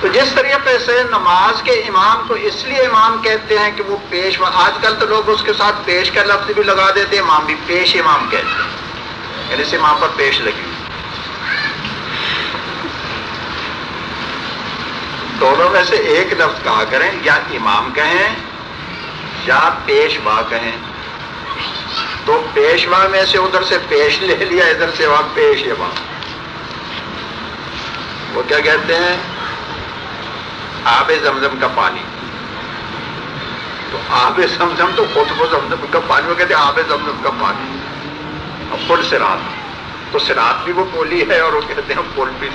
تو جس طریقے سے نماز کے امام کو اس لیے امام کہتے ہیں کہ وہ پیش آج کل تو لوگ اس کے ساتھ پیش کا لفظ بھی لگا دیتے ہیں، امام بھی پیش امام کہتے ہیں۔ یعنی اس امام پر پیش لگی۔ دونوں میں سے ایک لفظ کہا کریں، یا امام کہیں یا پیشوا کہیں۔ تو پیشوا میں سے ادھر سے پیش لے لیا، ادھر سے وہاں پیش ہے وہاں وہ کیا کہتے ہیں؟ آب زمزم کا پانی۔ تو آب زمزم تو خود کو زمزم کا پانی وہ کہتے ہیں آب زمزم کا پانی۔ اور پل سرات۔ تو سرات بھی وہ پولی ہے اور وہ کہتے ہیں پل بھی۔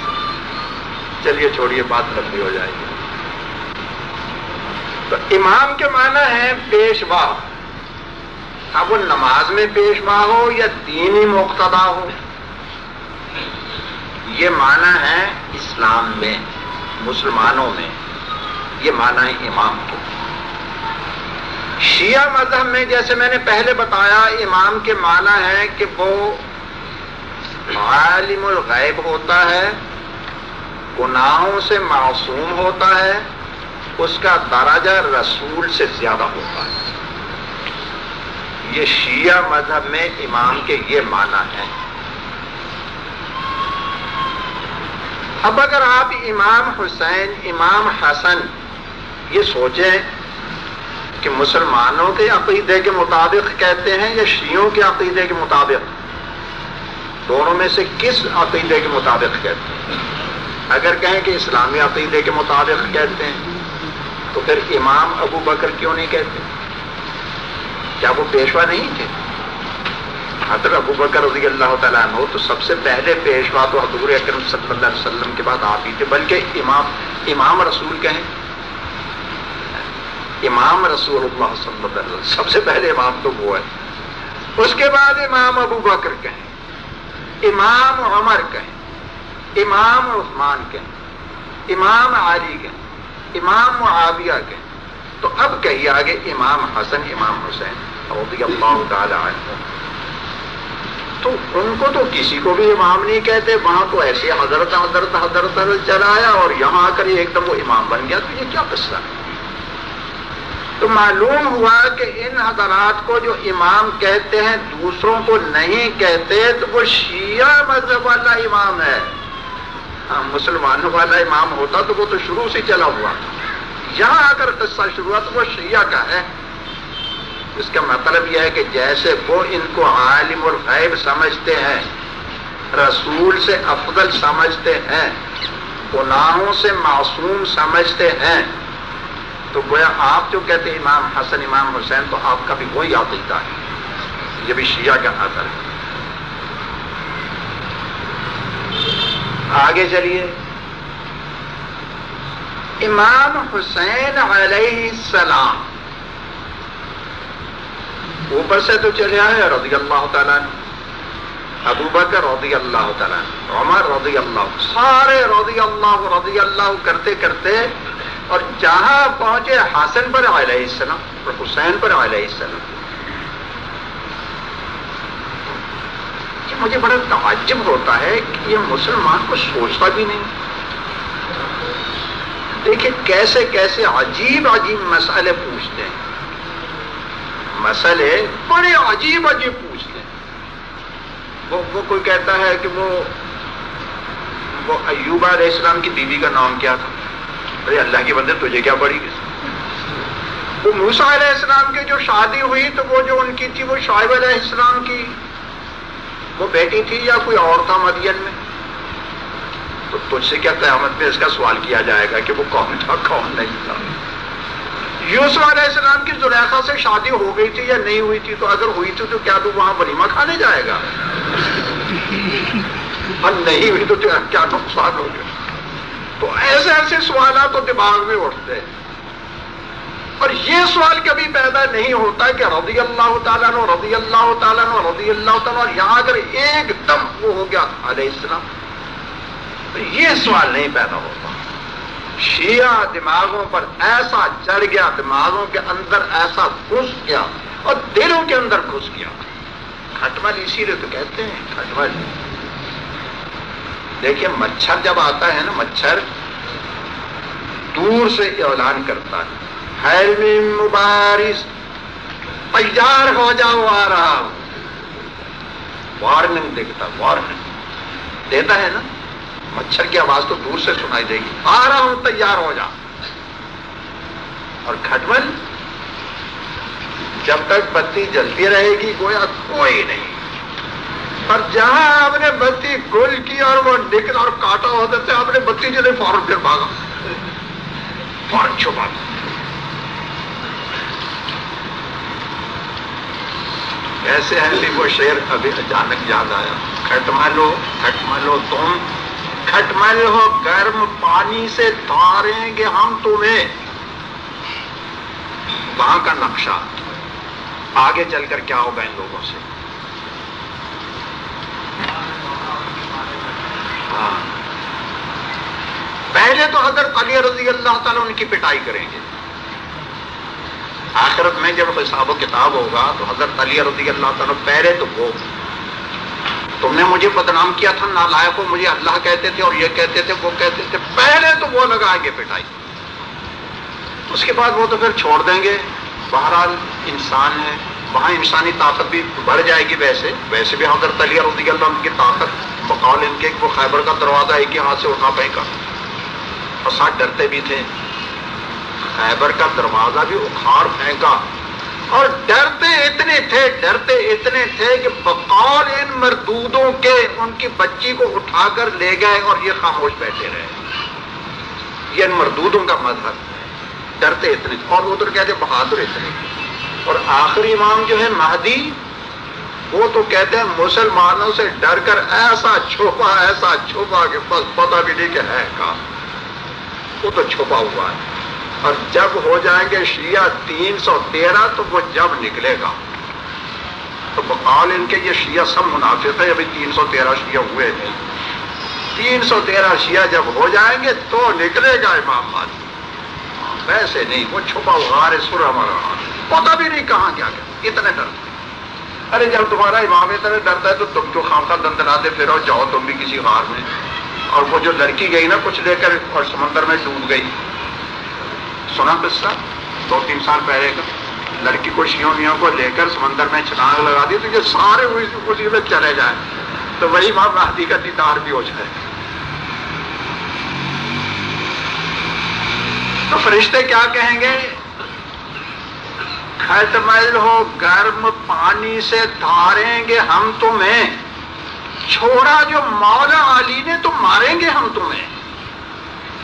چلیے چھوڑیے، بات لمبی ہو جائے گی۔ تو امام کے معنی ہے پیشوا اب وہ نماز میں پیشوا ہو یا دینی مقتدا ہو؟ یہ معنی ہے اسلام میں، مسلمانوں میں۔ یہ مانا ہے امام کو۔ شیعہ مذہب میں جیسے میں نے پہلے بتایا، امام کے معنی ہے کہ وہ عالم الغیب ہوتا ہے، گناہوں سے معصوم ہوتا ہے، اس کا درجہ رسول سے زیادہ ہوتا ہے۔ یہ شیعہ مذہب میں امام کے یہ معنی ہے۔ اب اگر آپ امام حسین، امام حسن یہ سوچیں کہ مسلمانوں کے عقیدے کے مطابق کہتے ہیں یا شیعوں کے عقیدے کے مطابق؟ دونوں میں سے کس عقیدے کے مطابق کہتے ہیں؟ اگر کہیں کہ اسلامی عقیدے کے مطابق کہتے ہیں، تو پھر امام ابو بکر کیوں نہیں کہتے؟ کیا وہ پیشوا نہیں تھے؟ حضرت ابو بکر رضی اللہ تعالیٰ عنہ تو سب سے پہلے پیشوا تو حضور اکرم صلی اللہ علیہ وسلم کے بعد آپ ہی تھے، بلکہ امام امام رسول کہیں۔ امام رسول اللہ صلی اللہ علیہ وسلم، سب سے پہلے امام تو وہ ہے۔ اس کے بعد امام ابو بکر کہیں، امام عمر کہیں، امام عثمان کہیں، امام علی کہیں، امام معاویہ کہیں۔ تو اب کہیے آگے، امام حسن، امام حسین رضی اللہ تعالی عنہ۔ تو ان کو تو کسی کو بھی امام نہیں کہتے، وہاں تو ایسے حضرت حضرت حضرت حضرت چلایا اور یہاں آ کر ایک دم وہ امام بن گیا۔ تو یہ کیا قصہ ہے؟ تو معلوم ہوا کہ ان حضرات کو جو امام کہتے ہیں، دوسروں کو نہیں کہتے، تو وہ شیعہ مذہب والا امام ہے۔ ہاں، مسلمانوں والا امام ہوتا تو وہ تو شروع سے چلا ہوا۔ تھا یہاں آ کر قصہ شروع ہوا تو وہ شیعہ کا ہے۔ اس کا مطلب یہ ہے کہ جیسے وہ ان کو عالم الغیب سمجھتے ہیں، رسول سے افضل سمجھتے ہیں، گناہوں سے معصوم سمجھتے ہیں۔ تو گویا آپ جو کہتے ہیں امام حسن، امام حسین، تو آپ کا بھی وہی عقیدہ ہے۔ یہ بھی شیعہ کا اثر ہے۔ آگے چلیے۔ امام حسین علیہ السلام۔ اوپر سے تو چلے آئے رضی اللہ تعالیٰ ابو بکر رضی اللہ تعالیٰ عمر رضی اللہ سارے رضی اللہ رضی اللہ کرتے کرتے اور جہاں پہنچے حسن پر علیہ السلام اور حسین پر علیہ السلام۔ یہ مجھے بڑا تعجب ہوتا ہے کہ یہ مسلمان کو سوچتا بھی نہیں۔ دیکھیں کیسے کیسے عجیب عجیب مسئلے پوچھتے ہیں۔ مسئلے بڑے عجیب عجیب پوچھتے ہیں۔ وہ وہ کوئی کہتا ہے کہ وہ وہ ایوب علیہ السلام کی بیوی کا نام کیا تھا؟ ارے اللہ کے بندے تجھے کیا پڑی؟ وہ موسا علیہ السلام کی جو شادی ہوئی تو وہ جو ان کی تھی وہ شعیب علیہ السلام کی۔ وہ بیٹی تھی یا کوئی اور تھا مدین میں؟ تو تجھ سے کیا قیامت میں اس کا سوال کیا جائے گا کہ وہ کون تھا کون نہیں تھا؟ یوسف علیہ السلام کی زلیخا سے شادی ہو گئی تھی یا نہیں ہوئی تھی؟ تو اگر ہوئی تھی تو کیا تو وہاں ولیمہ کھانے جائے گا؟ اور نہیں ہوئی تو کیا نقصان ہو گیا؟ تو ایسے ایسے سوالات تو دماغ میں اٹھتے ہیں۔ اور یہ سوال کبھی پیدا نہیں ہوتا کہ رضی اللہ تعالیٰ نو رضی اللہ تعالیٰ نو رضی اللہ تعالیٰ یہاں اگر ایک دم وہ ہو گیا علیہ السلام، تو یہ سوال نہیں پیدا ہوتا۔ شیعہ دماغوں پر ایسا چڑھ گیا، دماغوں کے اندر ایسا گھس گیا اور دلوں کے اندر گھس گیا۔ کھٹمل اسی لیے تو کہتے ہیں کھٹمل دیکھیے، مچھر جب آتا ہے نا، مچھر دور سے اعلان کرتا ہے۔ مبارس تیار ہو جاؤ، آ رہا وارننگ دیکھتا وارننگ دیتا ہے نا، مچھر کی آواز تو دور سے سنائی دے گی۔ آ رہا ہوں، تیار ہو جا اور کھٹمل جب تک بتی جلتی رہے گی، گویا کوئی نہیں۔ پر جہاں آپ نے بتی گول کی اور وہ نکل اور کاٹا ہوتے تھے آپ نے بتی جلے فوراً پھر بھاگا۔ فوراً چھپا۔ ایسے ہیں وہ شیر ابھی اچانک یاد آیا۔ کھٹ ملو کھٹ ملو تم۔ کھٹ مل ہو گرم پانی سے تاریں گے ہم تمہیں۔ وہاں کا نقشہ۔ آگے چل کر کیا ہوگا ان لوگوں سے؟ ہاں پہلے تو حضرت علی رضی اللہ تعالیٰ ان کی پٹائی کریں گے۔ آخرت میں جب حساب و کتاب ہوگا تو حضرت علی رضی اللہ تعالیٰ پہلے تو وہ۔ تم نے مجھے بدنام کیا تھا، نالائق مجھے اللہ کہتے تھے اور یہ کہتے تھے، وہ کہتے تھے۔ پہلے تو وہ لگائیں گے پٹائی۔ اس کے بعد وہ تو پھر چھوڑ دیں گے۔ بہرحال انسان ہے، وہاں انسانی طاقت بھی بڑھ جائے گی ویسے۔ ویسے بھی حضرت علی رضی اللہ عنہ کی طاقت بقول ان کے وہ خیبر کا دروازہ ایک ہی ہاتھ سے اٹھا پھینکا اور ساتھ ڈرتے بھی تھے۔ خیبر کا دروازہ بھی اکھاڑ پھینکا۔ اور ڈرتے اتنے تھے، ڈرتے اتنے تھے کہ بقول ان مردودوں کے، ان کی بچی کو اٹھا کر لے گئے اور یہ خاموش بیٹھے رہے۔ یہ ان مردودوں کا مذہب ڈرتے اتنے اور ادھر کہتے بہادر اتنے اور آخری امام جو ہے مہدی وہ تو کہتے ہیں مسلمانوں سے ڈر کر ایسا چھپا ایسا چھپا کہ بس پتا بھی نہیں کہ ہے کہاں۔ وہ تو چھپا ہوا ہے۔ اور جب ہو جائیں گے شیعہ تین سو تیرہ، تو وہ جب نکلے گا۔ تو بقال ان کے یہ شیعہ سب منافق ہے ابھی تین سو تیرہ شیعہ ہوئے نہیں تین سو تیرہ شیعہ جب ہو جائیں گے تو نکلے گا امام مہدی ویسے نہیں، وہ چھپا ہوا رہے سر ہمارا پتا بھی نہیں کہاں کیا گیا۔ اتنے ڈرتے ارے جب تمہارا امام اتنے ڈرتا ہے تو تم جو خام خاں دندناتے پھر جاؤ، تم بھی کسی غار میں۔ اور وہ جو لڑکی گئی نا، کچھ لے کر اور سمندر میں ڈوب گئی۔ سنا قصہ؟ دو تین سال پہلے کا۔ لڑکی کو شیوں میوں کو لے کر سمندر میں چھلانگ لگا دی، تو یہ سارے اسی میں چلے جائیں۔ تو وہی ماں مہدی کا دیدار بھی ہو جائے۔ تو فرشتے کیا کہیں گے؟ کھٹمل ہو، گرم پانی سے دھاریں گے ہم تمہیں۔ چھوڑا جو مولا علی نے تو ماریں گے ہم تمہیں۔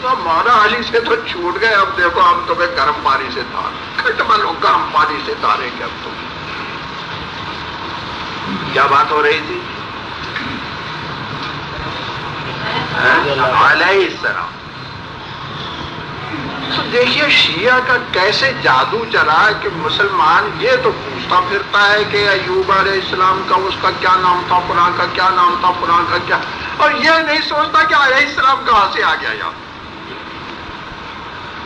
تو مولا علی سے تو چھوٹ گئے، اب دیکھو ہم تمہیں گرم پانی سے دھار کھٹمل ہو، گرم پانی سے دھاریں گے اب تمہیں۔ کیا بات ہو رہی تھی؟ ہاں؟ علیہ السلام۔ تو دیکھیے، شیعہ کا کیسے جادو چلا کہ مسلمان یہ تو پوچھتا پھرتا ہے کہ ایوب علیہ السلام کا اس کا کیا نام تھا قرآن کا کیا نام تھا قرآن کا کیا؟ اور یہ نہیں سوچتا کہ علیہ السلام کہاں سے آ گیا یہاں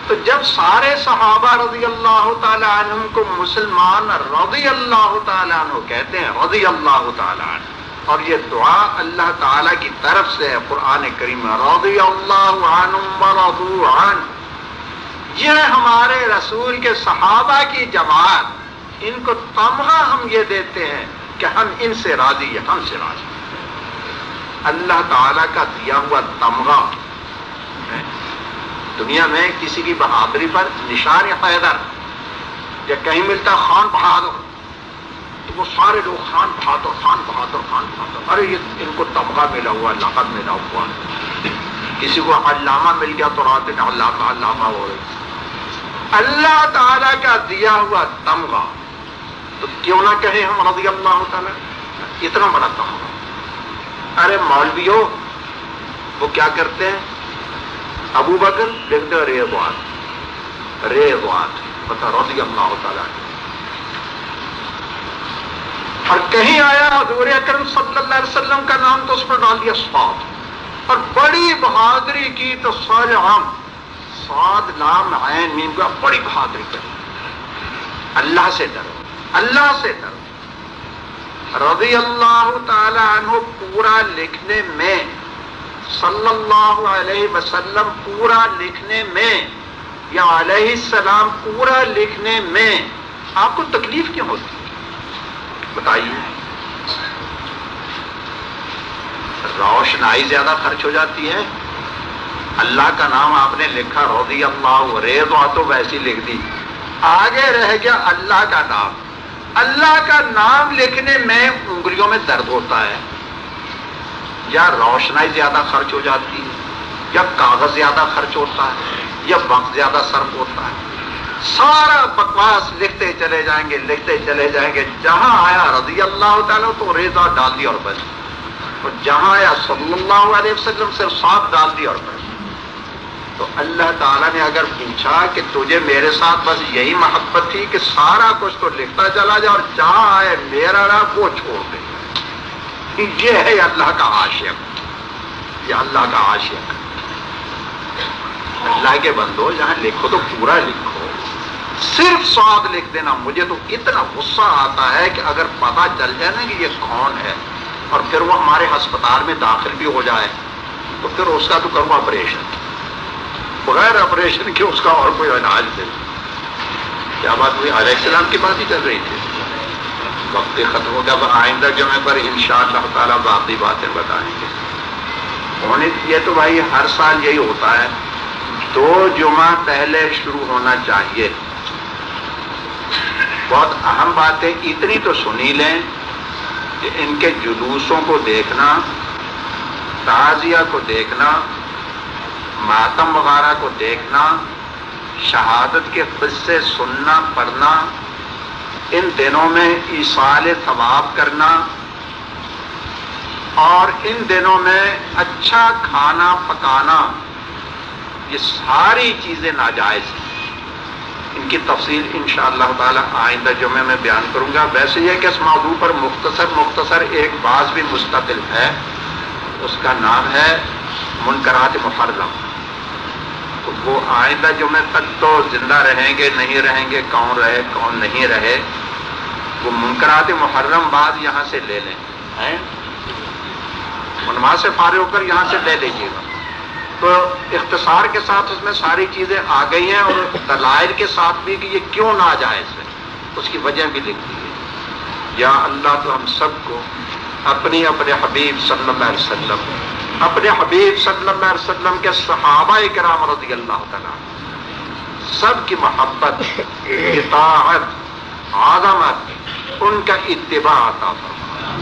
تو جب سارے صحابہ رضی اللہ تعالیٰ عنہ کو مسلمان رضی اللہ تعالیٰ عنہ کہتے ہیں، رضی اللہ تعالیٰ عنہ، اور یہ دعا اللہ تعالیٰ کی طرف سے ہے، قرآن کریم رضی اللہ عنہ۔ یہ ہمارے رسول کے صحابہ کی جماعت، ان کو تمغہ ہم یہ دیتے ہیں کہ ہم ان سے راضی ہیں، ہم سے راضی اللہ تعالیٰ کا دیا ہوا تمغہ۔ دنیا میں کسی کی بہادری پر نشان حیدر یا کہیں ملتا خان بہادر، تو وہ سارے لوگ خان بہادر خان بہادر خان بہادر۔ ارے، یہ ان کو تمغہ ملا ہوا، لقب ملا ہوا۔ کسی کو علامہ مل گیا تو رات علامہ علامہ ہو رہی اللہ تعالی کا دیا ہوا تمغہ۔ تو کیوں نہ کہیں ہم رضی اللہ تعالیٰ اتنا بڑا تمغہ ارے مولویوں، وہ کیا کرتے ہیں؟ ابو بکر لکھتے رے بات رے بات بتا رضی اللہ تعالیٰ۔ اور کہیں آیا حضور اکرم صلی اللہ علیہ وسلم کا نام تو اس پر ڈال دیا سواد۔ اور بڑی بہادری کی تو سال عام۔ سواد، لام، عین، میم کا بڑی بہادری کری اللہ سے ڈرو۔ اللہ سے ڈرو۔ رضی اللہ تعالی عنہ پورا لکھنے میں، صلی اللہ علیہ وسلم پورا لکھنے میں، یا علیہ السلام پورا لکھنے میں، آپ کو تکلیف کیوں ہوتی بتائیے۔ روشنائی زیادہ خرچ ہو جاتی ہے۔ اللہ کا نام آپ نے لکھا، رضی اللہ رے تو ویسی لکھ دی۔ آگے رہ گیا اللہ کا نام۔ اللہ کا نام لکھنے میں انگلیوں میں درد ہوتا ہے۔ یا روشنائی زیادہ خرچ ہو جاتی ہے، یا کاغذ زیادہ خرچ ہوتا ہے، یا وقت زیادہ صرف ہوتا ہے۔ سارا بکواس لکھتے چلے جائیں گے، لکھتے چلے جائیں گے۔ جہاں آیا رضی اللہ تعالیٰ تو ریزا ڈال دی اور بس۔ اور جہاں آیا صلی اللہ علیہ وسلم، صرف ساتھ ڈال دی اور بس۔ تو اللہ تعالیٰ نے اگر پوچھا کہ تجھے میرے ساتھ بس یہی محبت تھی کہ سارا کچھ تو لکھتا چلا جائے اور جہاں آئے میرا راہ وہ چھوڑ دے۔ یہ ہے اللہ کا عاشق۔ یہ اللہ کا عاشق۔ اللہ کے بندو، یہاں لکھو تو پورا لکھو۔ صرف سواد لکھ دینا، مجھے تو اتنا غصہ آتا ہے کہ اگر پتا چل جائے نا کہ یہ کون ہے اور پھر وہ ہمارے ہسپتال میں داخل بھی ہو جائے، تو پھر اس کا تو کروں آپریشن۔ بغیر آپریشن کے اس کا اور کوئی علاج دے کیا بات ہوئی؟ علیہ السلام کی بات ہی چل رہی تھی۔ وقت ختم ہو گیا، آئندہ جمعے پر ان شاء اللہ تعالیٰ باقی باتیں بتائیں۔ گے ہونے یہ تو بھائی ہر سال یہی ہوتا ہے۔ دو جمعہ پہلے شروع ہونا چاہیے۔ بہت اہم بات ہے اتنی تو سنی لیں کہ ان کے جلوسوں کو دیکھنا تعزیہ کو دیکھنا ماتم وغیرہ کو دیکھنا، شہادت کے قصے سننا، پڑھنا، ان دنوں میں ایسال ثواب کرنا، اور ان دنوں میں اچھا کھانا پکانا، یہ ساری چیزیں ناجائز ہیں۔ ان کی تفصیل ان شاء اللہ تعالی آئندہ جمعے میں بیان کروں گا۔ ویسے یہ کہ اس موضوع پر مختصر مختصر ایک باز بھی مستقل ہے۔ اس کا نام ہے منکرات محرم وہ آئندہ جمعے تک تو زندہ رہیں گے، نہیں رہیں گے، کون رہے، کون نہیں رہے، وہ منکرات محرم بعد یہاں سے لے لیں۔ منما سے فارغ ہو کر یہاں سے لے لیجیے گا۔ تو اختصار کے ساتھ اس میں ساری چیزیں آ گئی ہیں اور دلائل کے ساتھ بھی کہ یہ کیوں نہ جائے اس میں۔ اس کی وجہ بھی لکھ دی ہے یا اللہ تو ہم سب کو اپنی اپنے حبیب صلی اللہ علیہ وسلم اپنے حبیب صلی اللہ علیہ وسلم کے صحابہ کرام رضی اللہ تعالیٰ سب کی محبت، اطاعت، عظمت، ان کا اتباع عطا فرما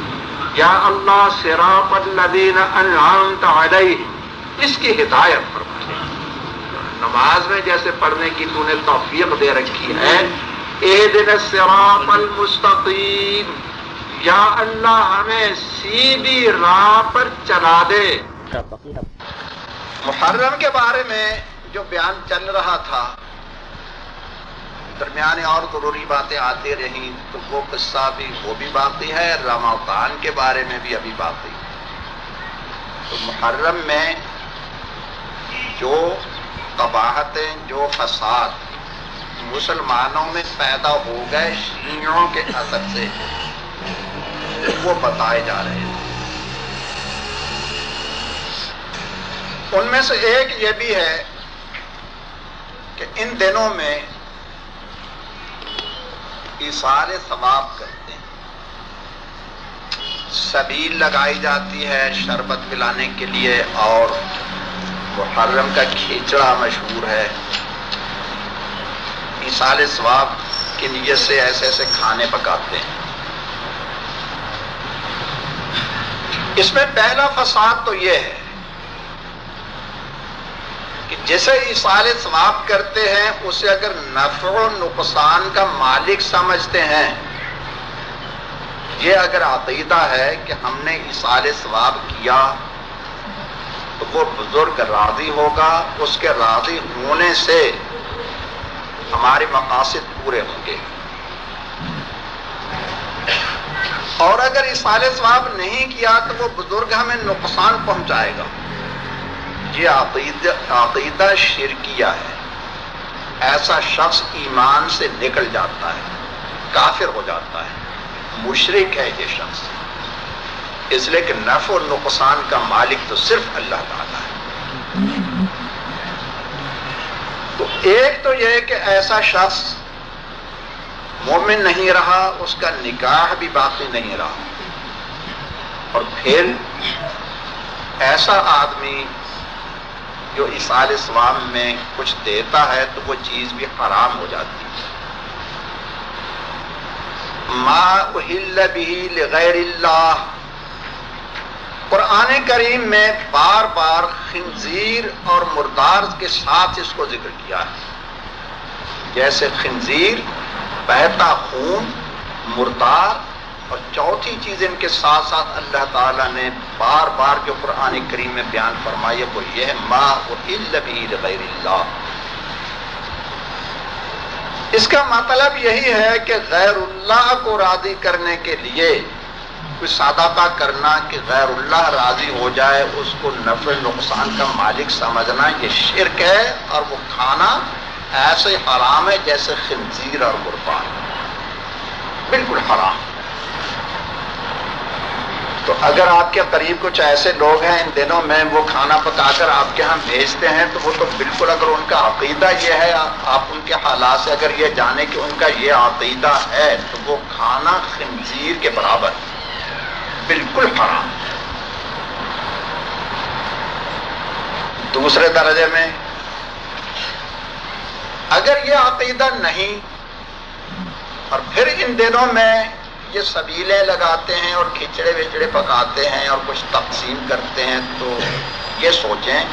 یا اللہ سراپ الذین انعامت علیہم، اس کی ہدایت فرمائے نماز میں جیسے پڑھنے کی تو نے توفیق دے رکھی ہے اے دن سراپ المستقیم۔ یا اللہ ہمیں سیدھی راہ پر چلا دے۔ محرم کے بارے میں جو بیان چل رہا تھا، درمیان اور ضروری باتیں آتی رہیں تو وہ قصہ بھی، وہ بھی باقی ہے۔ رمضان کے بارے میں بھی ابھی باقی۔ تو محرم میں جو قباہتیں، جو فساد مسلمانوں میں پیدا ہو گئے، شیعوں کے اثر سے۔ وہ بتائے جا رہے ہیں۔ ان میں سے ایک یہ بھی ہے کہ ان دنوں میں اشارے ثواب کرتے ہیں۔ سبیل لگائی جاتی ہے شربت پلانے کے لیے اور محرم کا کھیچڑا مشہور ہے۔ مثال ثواب کی نیت سے ایسے ایسے کھانے پکاتے ہیں۔ اس میں پہلا فساد تو یہ ہے کہ جسے اشار ثواب کرتے ہیں، اسے اگر نفع و نقصان کا مالک سمجھتے ہیں، یہ اگر عقیدہ ہے کہ ہم نے اشار ثواب کیا، تو وہ بزرگ راضی ہوگا، اس کے راضی ہونے سے ہمارے مقاصد پورے ہوں گے۔ اور اگر اس ثواب نہیں کیا تو وہ بزرگ ہمیں نقصان پہنچائے گا۔ یہ عقیدہ عقیدہ شرکیہ ہے۔ ایسا شخص ایمان سے نکل جاتا ہے، کافر ہو جاتا ہے۔ مشرق ہے یہ شخص۔ اس لیے کہ نفع و نقصان کا مالک تو صرف اللہ تعالیٰ ہے۔ تو ایک تو یہ کہ ایسا شخص مومن نہیں رہا، اس کا نکاح بھی باقی نہیں رہا۔ اور پھر ایسا آدمی جو اسال اسلام میں کچھ دیتا ہے تو وہ چیز بھی حرام ہو جاتی۔ ہے ما اہل بھی لغیر اللہ قرآن کریم میں بار بار خنزیر اور مردار کے ساتھ اس کو ذکر کیا ہے۔ جیسے خنزیر بہتا خون، مردار اور چوتھی چیز ان کے ساتھ ساتھ اللہ تعالیٰ نے بار بار جو قرآن کریم میں بیان فرمایا وہ یہ ہے، ما غیر اللہ اس کا مطلب یہی ہے کہ غیر اللہ کو راضی کرنے کے لیے کوئی سادہ کرنا کہ غیر اللہ راضی ہو جائے، اس کو نفع نقصان کا مالک سمجھنا، یہ شرک ہے اور وہ کھانا ایسے حرام ہے جیسے خنزیر اور قربان۔ بالکل حرام۔ تو اگر آپ کے قریب کچھ ایسے لوگ ہیں ان دنوں میں وہ کھانا پکا کر آپ کے ہاں بھیجتے ہیں، تو وہ تو بالکل اگر ان کا عقیدہ یہ ہے، آپ ان کے حالات سے اگر یہ جانے کہ ان کا یہ عقیدہ ہے، تو وہ کھانا خنزیر کے برابر۔ بالکل حرام۔ دوسرے درجے میں اگر یہ عقیدہ نہیں، اور پھر ان دنوں میں یہ سبیلیں لگاتے ہیں اور کھچڑے وچڑے پکاتے ہیں اور کچھ تقسیم کرتے ہیں، تو یہ سوچیں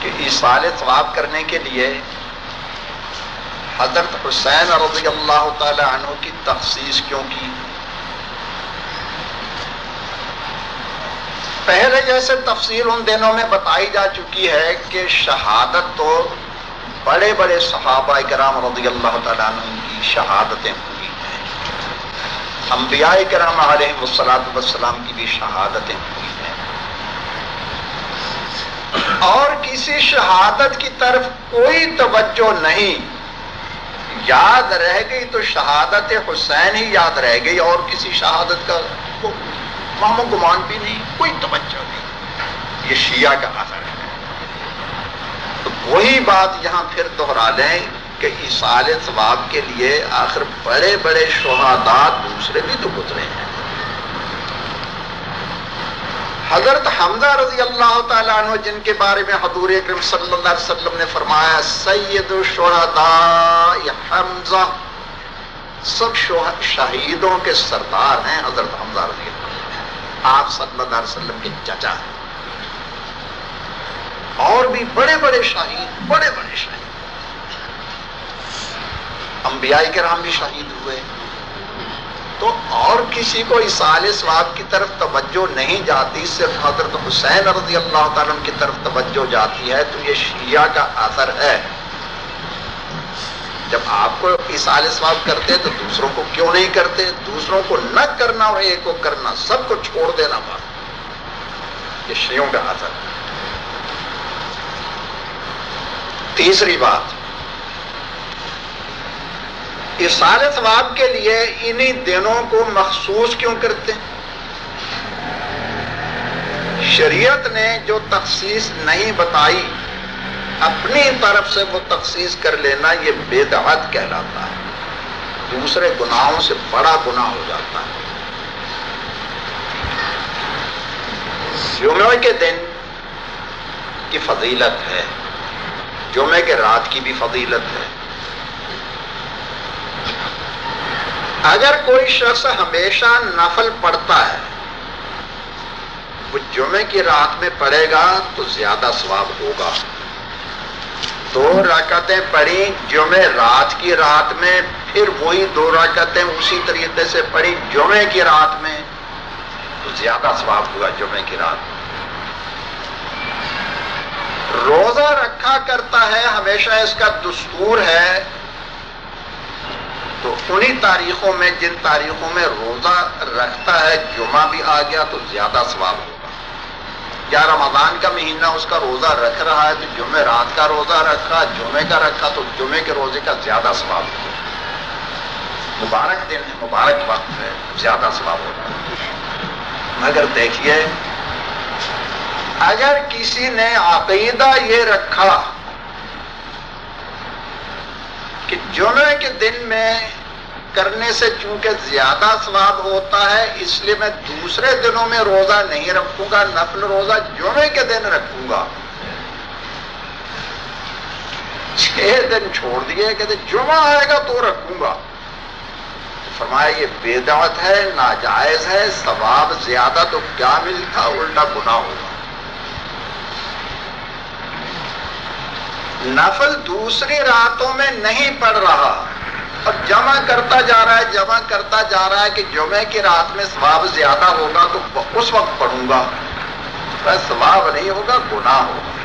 کہ سال ثواب کرنے کے لیے حضرت حسین رضی اللہ تعالی عنہ کی تخصیص کیوں کی؟ پہلے جیسے تفصیل ان دنوں میں بتائی جا چکی ہے کہ شہادت تو بڑے بڑے صحابہ کرام رضی اللہ تعالیٰ عنہ کی شہادتیں ہوئی ہیں۔ انبیاء کرام علیہ وسلات والسلام کی بھی شہادتیں ہوئی ہیں۔ اور کسی شہادت کی طرف کوئی توجہ نہیں۔ یاد رہ گئی تو شہادت حسین ہی یاد رہ گئی اور کسی شہادت کا مام گمان بھی نہیں، کوئی توجہ نہیں۔ یہ شیعہ کا اثر ہے۔ تو وہی بات یہاں پھر دوہرا لیں کہ اصال ثواب کے لیے آخر بڑے بڑے شہادات دوسرے بھی تو گزرے ہیں۔ حضرت حمزہ رضی اللہ تعالیٰ عنہ، جن کے بارے میں حضور اکرم صلی اللہ علیہ وسلم نے فرمایا، سید الشہداء حمزہ۔ سب شہیدوں کے سردار ہیں حضرت حمزہ رضی اللہ آپ صلی اللہ علیہ وسلم کے چچا ہیں۔ اور بھی بڑے بڑے شہید بڑے بڑے شہید انبیاء کے رام بھی شہید ہوئے۔ تو اور کسی کو اسال سواب کی طرف توجہ نہیں جاتی، صرف حضرت حسین رضی اللہ تعالیٰ کی طرف توجہ جاتی ہے، تو یہ شیعہ کا اثر ہے۔ جب آپ کو اسال سواب کرتے تو دوسروں کو کیوں نہیں کرتے؟ دوسروں کو نہ کرنا اور ایک کو کرنا، سب کو چھوڑ دینا بات۔ یہ شیوں کا اثر تیسری بات۔ اشار ثواب کے لیے انہی دنوں کو مخصوص کیوں کرتے ہیں؟ شریعت نے جو تخصیص نہیں بتائی اپنی طرف سے وہ تخصیص کر لینا، یہ بے کہلاتا ہے۔ دوسرے گناہوں سے بڑا گناہ ہو جاتا ہے۔ جمعے کے دن کی فضیلت ہے۔ جمعے کے رات کی بھی فضیلت ہے۔ اگر کوئی شخص ہمیشہ نفل پڑتا ہے، وہ جمعے کی رات میں پڑھے گا تو زیادہ ثواب ہوگا۔ دو رکعتیں پڑھی جمعے رات کی رات میں، پھر وہی دو رکعتیں اسی طریقے سے پڑھی جمعے کی رات میں۔ تو زیادہ ثواب ہوگا جمعے کی رات۔ میں روزہ رکھا کرتا ہے، ہمیشہ اس کا دستور ہے۔ تو انہی تاریخوں میں، جن تاریخوں میں روزہ رکھتا ہے، جمعہ بھی آ گیا تو زیادہ ثواب ہوگا یا رمضان کا مہینہ اس کا روزہ رکھ رہا ہے، تو جمعہ رات کا روزہ رکھا جمعے کا رکھا تو جمعے کے روزے کا زیادہ ثواب ہوگا مبارک دن ہے، مبارک وقت ہے، زیادہ ثواب ہوگا مگر دیکھیے، اگر کسی نے عقیدہ یہ رکھا کہ جمعے کے دن میں کرنے سے چونکہ زیادہ ثواب ہوتا ہے، اس لیے میں دوسرے دنوں میں روزہ نہیں رکھوں گا، نفل روزہ جمعے کے دن رکھوں گا۔ چھ دن چھوڑ دیے کہ جمعہ آئے گا تو رکھوں گا۔ فرمایا، یہ بے ہے، ناجائز ہے، ثواب زیادہ تو کیا ملتا؟ الٹا گناہ ہوگا۔ نفل دوسری راتوں میں نہیں پڑھ رہا۔ اور جمع کرتا جا رہا ہے جمع کرتا جا رہا ہے کہ جمعے کی رات میں ثواب زیادہ ہوگا تو اس وقت پڑھوں گا۔ ثواب نہیں ہوگا گناہ ہوگا۔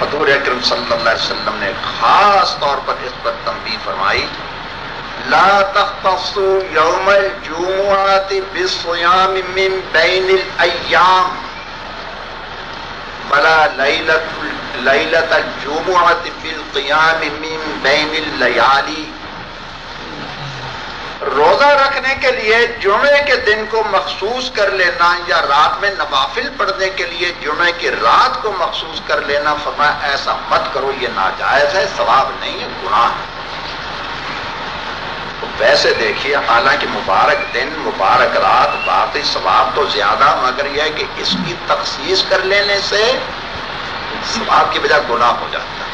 حضور اکرم صلی اللہ علیہ وسلم نے خاص طور پر اس پر تنبیہ فرمائی۔ لا تختصوا يوم الجمعة بالصيام من بين الأيام بلا ليلة, ليلة الجمعة بالقيام من بين الليالي روزہ رکھنے کے لیے جمعے کے دن کو مخصوص کر لینا یا رات میں نوافل پڑھنے کے لیے جمعے کی رات کو مخصوص کر لینا، فرمایا ایسا مت کرو، یہ ناجائز ہے، ثواب نہیں ہے، گناہ ہے۔ ویسے دیکھیے، حالانکہ مبارک دن، مبارک رات، باقی ثواب تو زیادہ، مگر یہ ہے کہ اس کی تخصیص کر لینے سے ثواب کی بجائے گناہ ہو جاتا ہے۔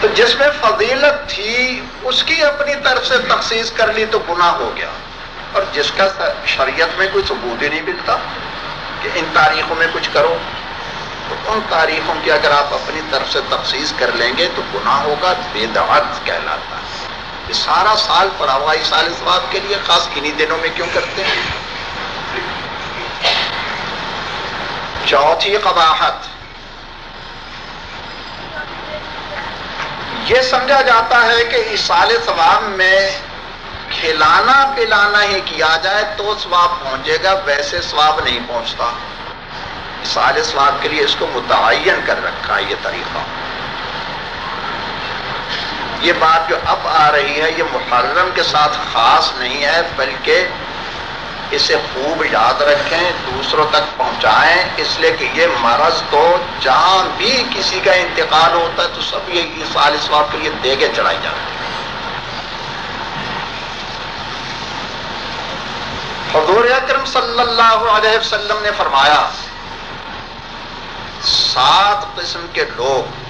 تو جس میں فضیلت تھی اس کی اپنی طرف سے تخصیص کر لی تو گناہ ہو گیا۔ اور جس کا شریعت میں کوئی ثبوت ہی نہیں ملتا کہ ان تاریخوں میں کچھ کرو۔ تو ان تاریخوں کی اگر آپ اپنی طرف سے تخصیص کر لیں گے تو گناہ ہوگا بے دعت کہلاتا ہے۔ یہ سارا سال پڑا ہوا اس سال ثواب کے لیے خاص انہی دنوں میں کیوں کرتے ہیں؟ چوتھی قباحت۔ یہ سمجھا جاتا ہے کہ اس سال ثواب میں کھلانا پلانا ہی کیا جائے تو ثواب پہنچے گا، ویسے ثواب نہیں پہنچتا۔ سال ثواب کے لیے اس کو متعین کر رکھا ہے یہ طریقہ۔ یہ بات جو اب آ رہی ہے، یہ محرم کے ساتھ خاص نہیں ہے، بلکہ اسے خوب یاد رکھیں، دوسروں تک پہنچائیں۔ اس لیے کہ یہ مرض تو جہاں بھی کسی کا انتقال ہوتا ہے، تو سب یہ سال ثواب کے لیے دے کے چڑھائی جاتی ہے حضور اکرم صلی اللہ علیہ وسلم نے فرمایا، سات قسم کے لوگ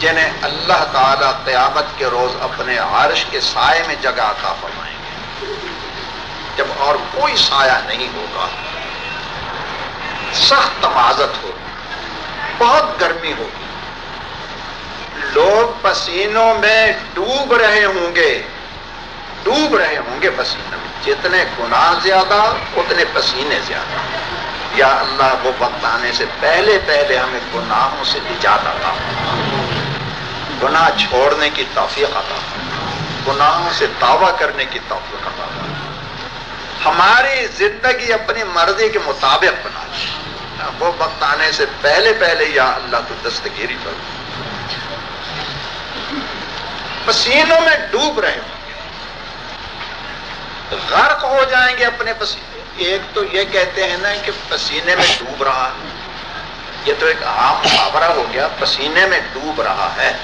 جنہیں اللہ تعالی قیامت کے روز اپنے عرش کے سائے میں جگہ عطا فرمائیں جب اور کوئی سایہ نہیں ہوگا۔ سخت تمازت ہوگی بہت گرمی ہوگی۔ لوگ پسینوں میں ڈوب رہے ہوں گے۔ ڈوب رہے ہوں گے پسینوں میں۔ جتنے گناہ زیادہ، اتنے پسینے زیادہ۔ یا اللہ، وہ وقت آنے سے پہلے پہلے ہمیں گناہوں سے نجات عطا گناہ چھوڑنے کی توفیق عطا گناہوں سے دعویٰ کرنے کی توفیق عطا ہماری زندگی اپنی مرضی کے مطابق بنا وہ وقت آنے سے پہلے پہلے یا اللہ کو دستگیری کرو پسینوں میں ڈوب رہے ہوں۔ گے غرق ہو جائیں گے اپنے پسینے۔ ایک تو یہ کہتے ہیں نا کہ پسینے میں ڈوب رہا ہے۔ یہ تو ایک عام محاورہ ہو گیا، پسینے میں ڈوب رہا ہے۔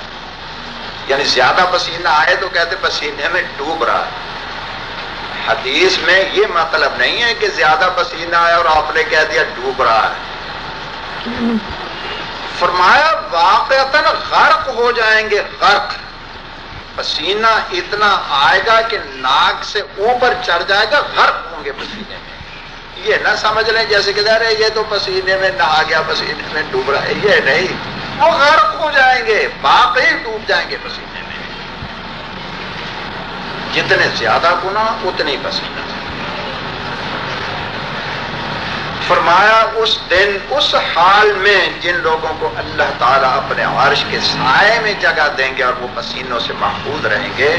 یعنی زیادہ پسینہ آئے تو کہتے پسینے میں ڈوب رہا ہے۔ حدیث میں یہ مطلب نہیں ہے کہ زیادہ پسینہ آئے اور آپ نے کہہ دیا ڈوب رہا ہے۔ فرمایا واقع غرق ہو جائیں گے، غرق۔ پسینہ اتنا آئے گا کہ ناک سے اوپر چڑھ جائے گا، غرق ہوں گے پسینے میں۔ یہ نہ سمجھ لیں جیسے کہ رہے یہ تو پسینے میں نہا گیا، پسینے میں ڈوب رہا ہے۔ یہ نہیں، وہ غرق ہو جائیں گے باقی ڈوب جائیں گے پسینے میں۔ جتنے زیادہ گنا اتنی پسینہ۔ فرمایا، اس دن، اس حال میں جن لوگوں کو اللہ تعالیٰ اپنے عرش کے سائے میں جگہ دیں گے اور وہ پسینوں سے محفوظ رہیں گے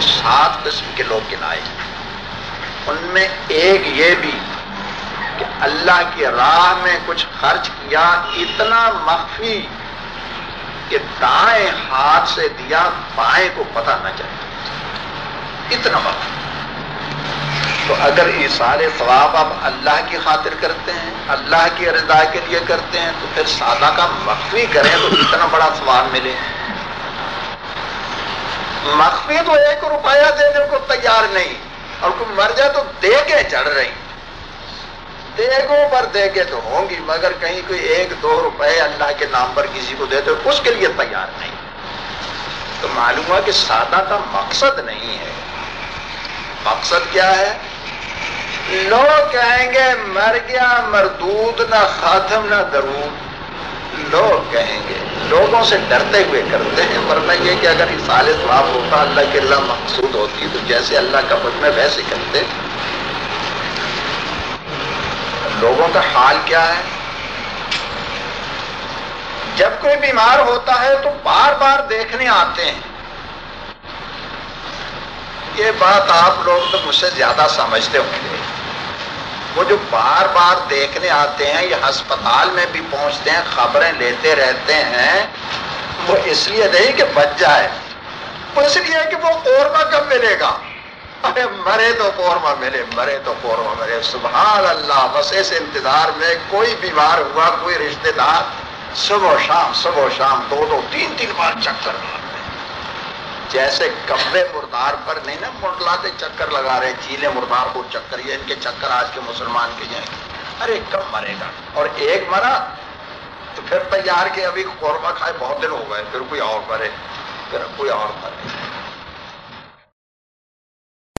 سات قسم کے لوگ گنائے ان میں ایک یہ بھی کہ اللہ کی راہ میں کچھ خرچ کیا، اتنا مخفی کہ دائیں ہاتھ سے دیا، بائیں کو پتہ نہ چلے۔ اتنا مخفی تو اگر یہ سارے ثواب آپ اللہ کی خاطر کرتے ہیں، اللہ کی رضا کے لیے کرتے ہیں، تو پھر سادہ کا مخفی کریں تو اتنا بڑا ثواب ملے۔ مخفی تو ایک روپیہ دینے کو تیار نہیں، اور کوئی مر جائے تو دے کے چڑھ رہی۔ دیگوں پر دے کے تو ہوں گی، مگر کہیں کوئی ایک، دو روپے اللہ کے نام پر کسی کو دے اس کے لیے تیار نہیں۔ تو معلوم ہوا کہ سادہ کا مقصد نہیں ہے۔ مقصد کیا ہے؟ لوگ کہیں گے مر گیا مردود نہ خاتم نہ درود۔ لوگ کہیں گے، لوگوں سے ڈرتے ہوئے کرتے ہیں ورنہ یہ کہ اگر سال ثواب ہوتا، اللہ کے اللہ مقصود ہوتی، تو جیسے اللہ کا حکم ہے، ویسے کرتے۔ لوگوں کا حال کیا ہے؟ جب کوئی بیمار ہوتا ہے تو بار بار دیکھنے آتے ہیں۔ یہ بات آپ لوگ تو مجھ سے زیادہ سمجھتے ہوں گے۔ وہ جو بار بار دیکھنے آتے ہیں، یہ ہسپتال میں بھی پہنچتے ہیں، خبریں لیتے رہتے ہیں، وہ اس لیے نہیں کہ بچ جائے، وہ اس لیے کہ وہ قورمہ کب ملے گا؟ ارے مرے تو قورمہ ملے، مرے تو قورمہ ملے۔ سبحان اللہ، بس اس انتظار میں کوئی بیمار ہوا، کوئی رشتہ دار، صبح و شام، صبح و شام، دو دو، تین تین بار چکر مارتے جیسے کبے مردار پر نہیں نا منڈلاتے چکر لگا رہے، چیلے مردار کو چکر، یہ ان کے چکر آج کے مسلمان کے جائیں۔ ارے کب مرے گا۔ اور ایک مرا تو پھر تیار کے ابھی قورمہ کھائے، بہت دن ہو گئے، پھر کوئی اور مرے، پھر کوئی اور مرے۔